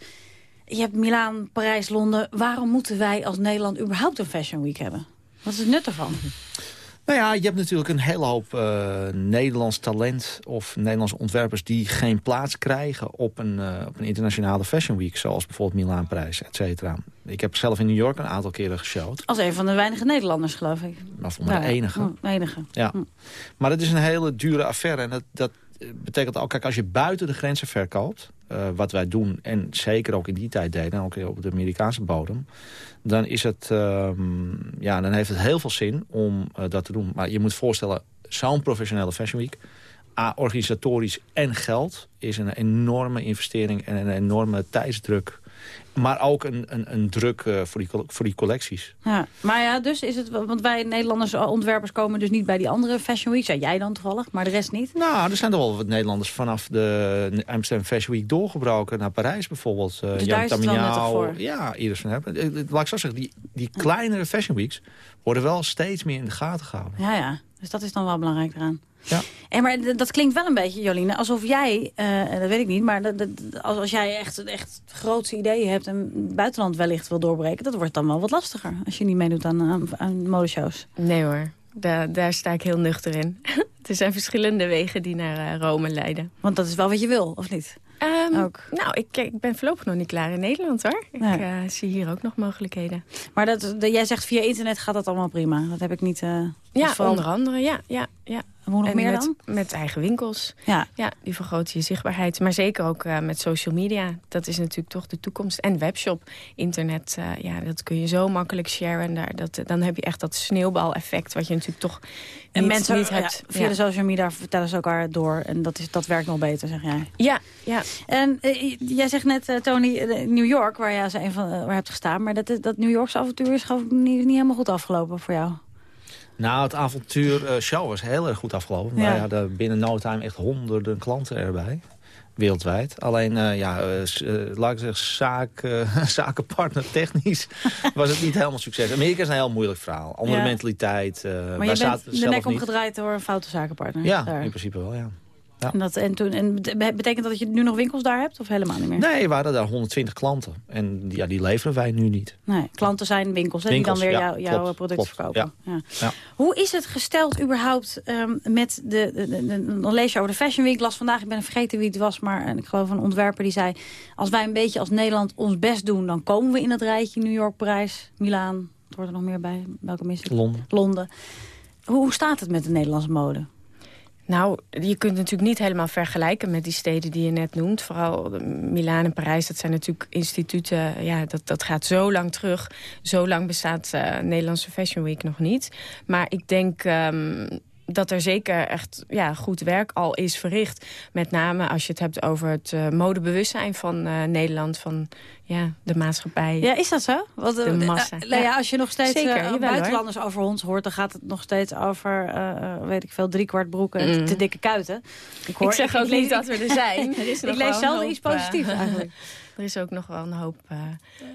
Je hebt Milaan, Parijs, Londen. Waarom moeten wij als Nederland überhaupt een Fashion Week hebben? Wat is het nut ervan? Nou ja, je hebt natuurlijk een hele hoop eh, Nederlands talent... of Nederlandse ontwerpers die geen plaats krijgen... op een, eh, op een internationale Fashion Week. Zoals bijvoorbeeld Milaan, Parijs, et cetera. Ik heb zelf in New York een aantal keren geshowd. Als een van de weinige Nederlanders, geloof ik. Maar voor mij de Ja, enige. hm, enige. Ja. Maar het is een hele dure affaire. En dat, dat betekent ook, kijk, als je buiten de grenzen verkoopt... eh, wat wij doen, en zeker ook in die tijd deden... en ook op de Amerikaanse bodem... dan, is het, ehm, ja, dan heeft het heel veel zin om eh, dat te doen. Maar je moet voorstellen, zo'n professionele Fashion Week... A, organisatorisch en geld is een enorme investering... en een enorme tijdsdruk... Maar ook een, een, een druk eh, voor, die, voor die collecties. Ja, maar ja, dus is het... Want wij Nederlanders eh, ontwerpers komen dus niet bij die andere Fashion Week. Zei jij dan toevallig, maar de rest niet? Nou, er zijn er wel wat Nederlanders vanaf de Amsterdam Fashion Week doorgebroken naar Parijs bijvoorbeeld. Uh, Dus voor? Ja, Iris van Herpen. Eh, Laat ik zo zeggen, die, die kleinere Fashion Weeks worden wel steeds meer in de gaten gehouden. Ja, ja. Dus dat is dan wel belangrijk eraan. Ja. En maar dat klinkt wel een beetje, Joline, alsof jij, eh, dat weet ik niet, maar dat, dat- als, als jij echt, echt grootse ideeën hebt en het buitenland wellicht wil doorbreken, dat wordt dan wel wat lastiger als je niet meedoet aan, aan, aan modeshows. Nee hoor, daar, daar sta ik heel nuchter in. er zijn verschillende wegen die naar eh, Rome leiden. Want dat is wel wat je wil, of niet? Ehm, Ook. Nou, ik, ik ben voorlopig nog niet klaar in Nederland hoor. Ik Nee. eh, zie hier ook nog mogelijkheden. Maar dat, dat- jij zegt via internet gaat dat allemaal prima. Dat heb ik niet... eh, Ja, vooral- onder andere, ja. ja, ja. Hoe nog En meer met, dan? Met eigen winkels. Ja. ja, die vergroten je zichtbaarheid. Maar zeker ook eh, met social media. Dat is natuurlijk toch de toekomst. En webshop, internet, eh, ja, dat kun je zo makkelijk sharen. En daar, dat, dan heb je echt dat sneeuwbaleffect... wat je natuurlijk toch En niet, mensen niet ja, hebt. via Ja. de social media vertellen ze elkaar door. En dat, is, dat werkt nog beter, zeg jij. Ja, ja. En eh, jij zegt net, Tony, New York, waar jij als een van waar hebt gestaan. Maar dat, dat New Yorkse avontuur is gewoon niet, niet helemaal goed afgelopen voor jou. Nou, het avontuur eh, show was heel erg goed afgelopen. Ja. Wij hadden binnen no time echt honderden klanten erbij. Wereldwijd. Alleen, eh, ja, eh, laat ik zeggen, zaak, zakenpartner technisch was het niet helemaal succes. Amerika is een heel moeilijk verhaal. Andere Ja. mentaliteit. Maar je bent de nek omgedraaid door een foute zakenpartner. Ja, Daar. in principe wel, ja. Ja. En, dat, en, toen, en be- betekent dat dat je nu nog winkels daar hebt of helemaal niet meer? Nee, we hadden daar 120 klanten. En ja, die leveren wij nu niet. Nee, klanten zijn winkels, hè, Winkels, die dan weer ja, jou- jouw klopt, klopt, verkopen. Ja. Ja. Hoe is het gesteld überhaupt ehm, met de, de, de- de- Dan lees je over de Fashion Week. Las vandaag, ik ben vergeten wie het was... maar eh, ik geloof een ontwerper die zei... als wij een beetje als Nederland ons best doen... dan komen we in het rijtje New York, Parijs, Milaan. Het wordt er nog meer bij. Welke mis ik? Londen. Londen. Hoe, hoe staat het met de Nederlandse mode? Nou, je kunt natuurlijk niet helemaal vergelijken met die steden die je net noemt. Vooral Milaan en Parijs, dat zijn natuurlijk instituten... ja, dat, dat gaat zo lang terug. Zo lang bestaat eh Nederlandse Fashion Week nog niet. Maar ik denk... ehm, dat er zeker echt ja, goed werk al is verricht. Met name als je het hebt over het eh, modebewustzijn van eh, Nederland, van ja, de maatschappij. Ja, is dat zo? Want, de eh, massa. eh, nou ja, als je nog steeds Zeker, eh, buitenlanders over ons hoort... dan gaat het nog steeds over, eh, eh, weet ik veel, driekwart broeken en Mm. te dikke kuiten. Ik zeg ook lees- niet dat we er zijn. Er ik lees zelden hoop, iets positiefs eh, eigenlijk. Er is ook nog wel een hoop eh,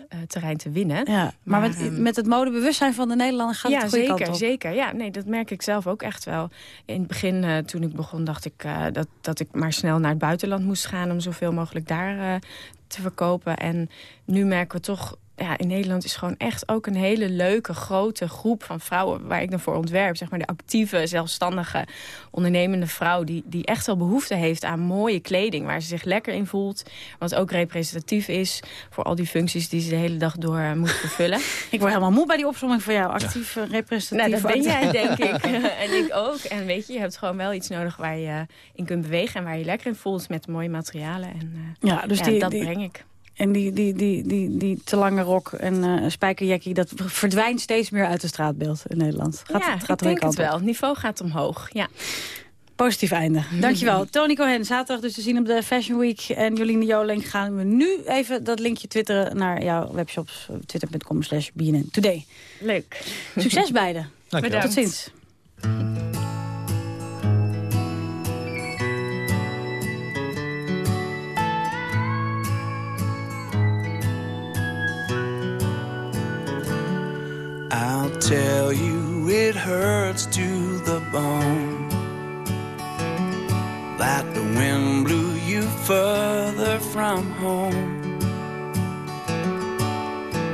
eh, terrein te winnen. Ja, maar, met, ehm, met het modebewustzijn van de Nederlander gaat ja, het de goede zeker, kant op. zeker. Ja, nee, dat merk ik zelf ook echt wel. In het begin, eh, toen ik begon, dacht ik dat, dat ik maar snel naar het buitenland moest gaan... om zoveel mogelijk daar te verkopen. En nu merken we toch... Ja, in Nederland is gewoon echt ook een hele leuke, grote groep van vrouwen... waar ik dan voor ontwerp. Zeg maar de actieve, zelfstandige, ondernemende vrouw... Die, die echt wel behoefte heeft aan mooie kleding... waar ze zich lekker in voelt. Wat ook representatief is voor al die functies... die ze de hele dag door eh, moet vervullen. Ik word helemaal moe bij die opzomming van jou. Actief, eh, representatief. Nou, dat ben jij, denk ik. en ik ook. En weet je, je hebt gewoon wel iets nodig waar je in kunt bewegen... en waar je lekker in voelt met mooie materialen. En eh, Ja, dus die, dat die- ik. En die, die, die, die, die te lange rok en eh spijkerjackie... dat verdwijnt steeds meer uit het straatbeeld in Nederland. Gaat, ja, het gaat ik denk het wel. Het niveau gaat omhoog, ja. Positief einde. Dankjewel. Tony Cohen, zaterdag dus te zien op de Fashion Week. En Jolien Joling gaan we nu even dat linkje twitteren naar jouw webshops. eh, Twitter.com slash BNN Today. Leuk. Succes beiden. Dankjewel. Tot ziens. I'll tell you it hurts to the bone. That the wind blew you further from home.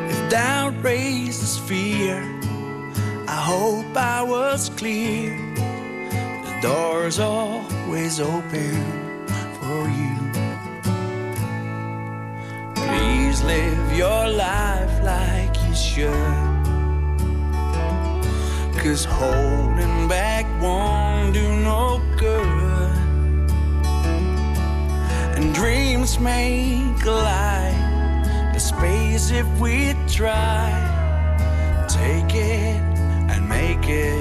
If doubt raises fear I hope I was clear. The door's always open for you. Please live your life like you should Cause holding back won't do no good. And dreams make a the space if we try. Take it and make it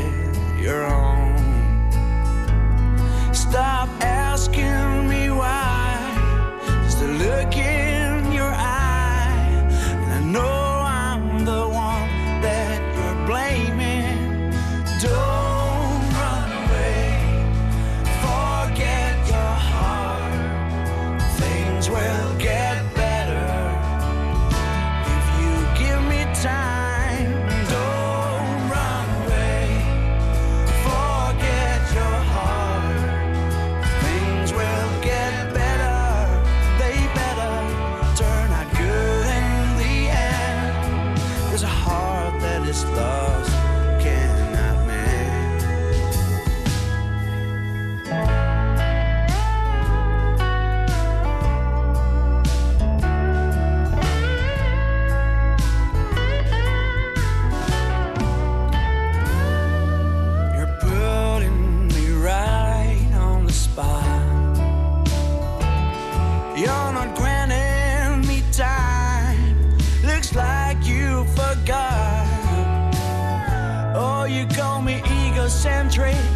egocentric, but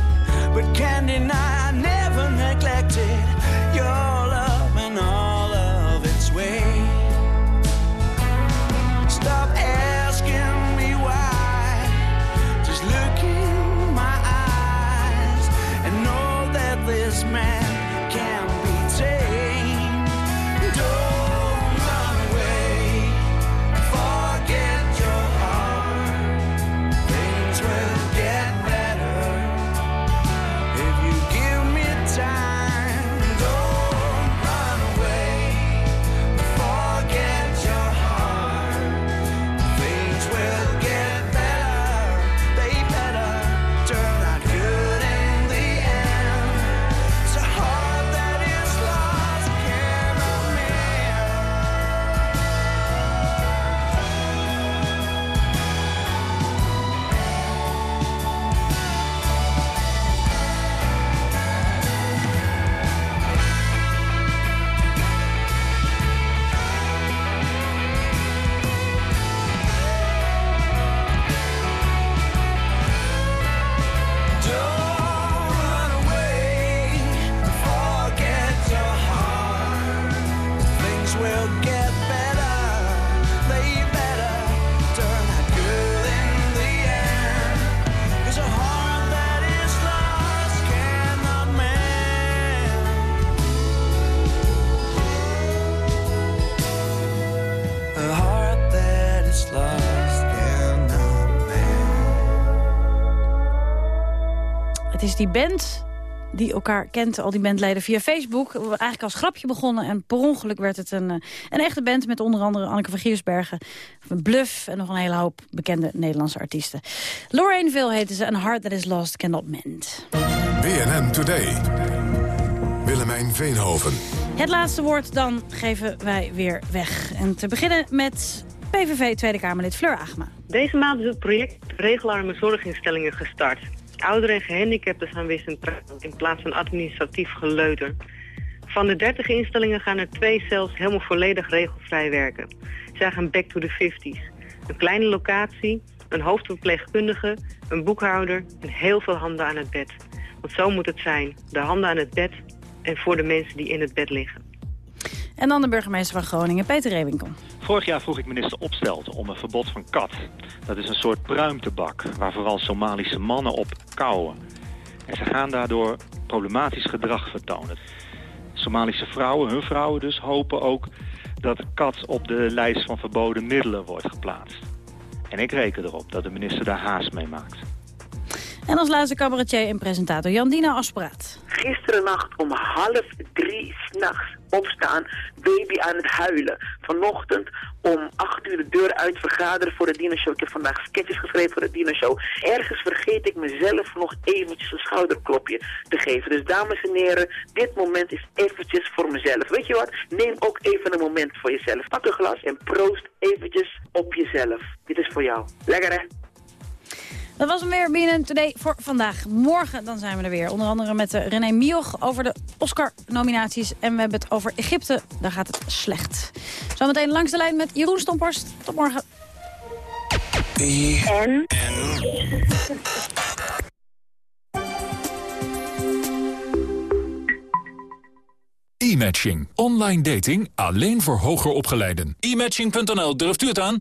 is die band die elkaar kent, al die bandleden via Facebook. Eigenlijk als grapje begonnen en per ongeluk werd het een, eh, een echte band... met onder andere Anneke van Giersbergen, Bluff... en nog een hele hoop bekende Nederlandse artiesten. Lorraineville heette ze, and Heart That Is Lost Cannot Mend. BNN Today. Willemijn Veenhoven. Het laatste woord dan geven wij weer weg. En te beginnen met PVV Tweede Kamerlid Fleur Agema. Deze maand is het project Regelarme Zorginstellingen gestart. Ouderen en gehandicapten zijn weer centraal in plaats van administratief geleuter. Van de 30 instellingen gaan er twee zelfs helemaal volledig regelvrij werken. Zij gaan back to the 50s. Een kleine locatie, een hoofdverpleegkundige, een boekhouder en heel veel handen aan het bed. Want zo moet het zijn. De handen aan het bed en voor de mensen die in het bed liggen. En dan de burgemeester van Groningen, Peter Rewinkel. Vorig jaar vroeg ik minister Opstelten om een verbod van kat. Dat is een soort pruimtebak waar vooral Somalische mannen op kauwen. En ze gaan daardoor problematisch gedrag vertonen. Somalische vrouwen, hun vrouwen dus, hopen ook dat de kat op de lijst van verboden middelen wordt geplaatst. En ik reken erop dat de minister daar haast mee maakt. En als laatste cabaretier en presentator Jandina Aspraat. Gisteren nacht om half drie s'nachts opstaan, baby aan het huilen. Vanochtend om acht uur de deur uit vergaderen voor de Dino Show. Ik heb vandaag sketches geschreven voor de Dino Show. Ergens vergeet ik mezelf nog eventjes een schouderklopje te geven. Dus dames en heren, dit moment is eventjes voor mezelf. Weet je wat? Neem ook even een moment voor jezelf. Pak een glas en proost eventjes op jezelf. Dit is voor jou. Lekker hè? Dat was hem weer binnen Today voor vandaag. Morgen dan zijn we er weer. Onder andere met uh, René Mioch over de Oscar-nominaties. En we hebben het over Egypte. Daar gaat het slecht. Zometeen langs de lijn met Jeroen Stomporst. Tot morgen. En? E-matching. Online dating alleen voor hoger opgeleiden. E-matching.nl, durft u het aan?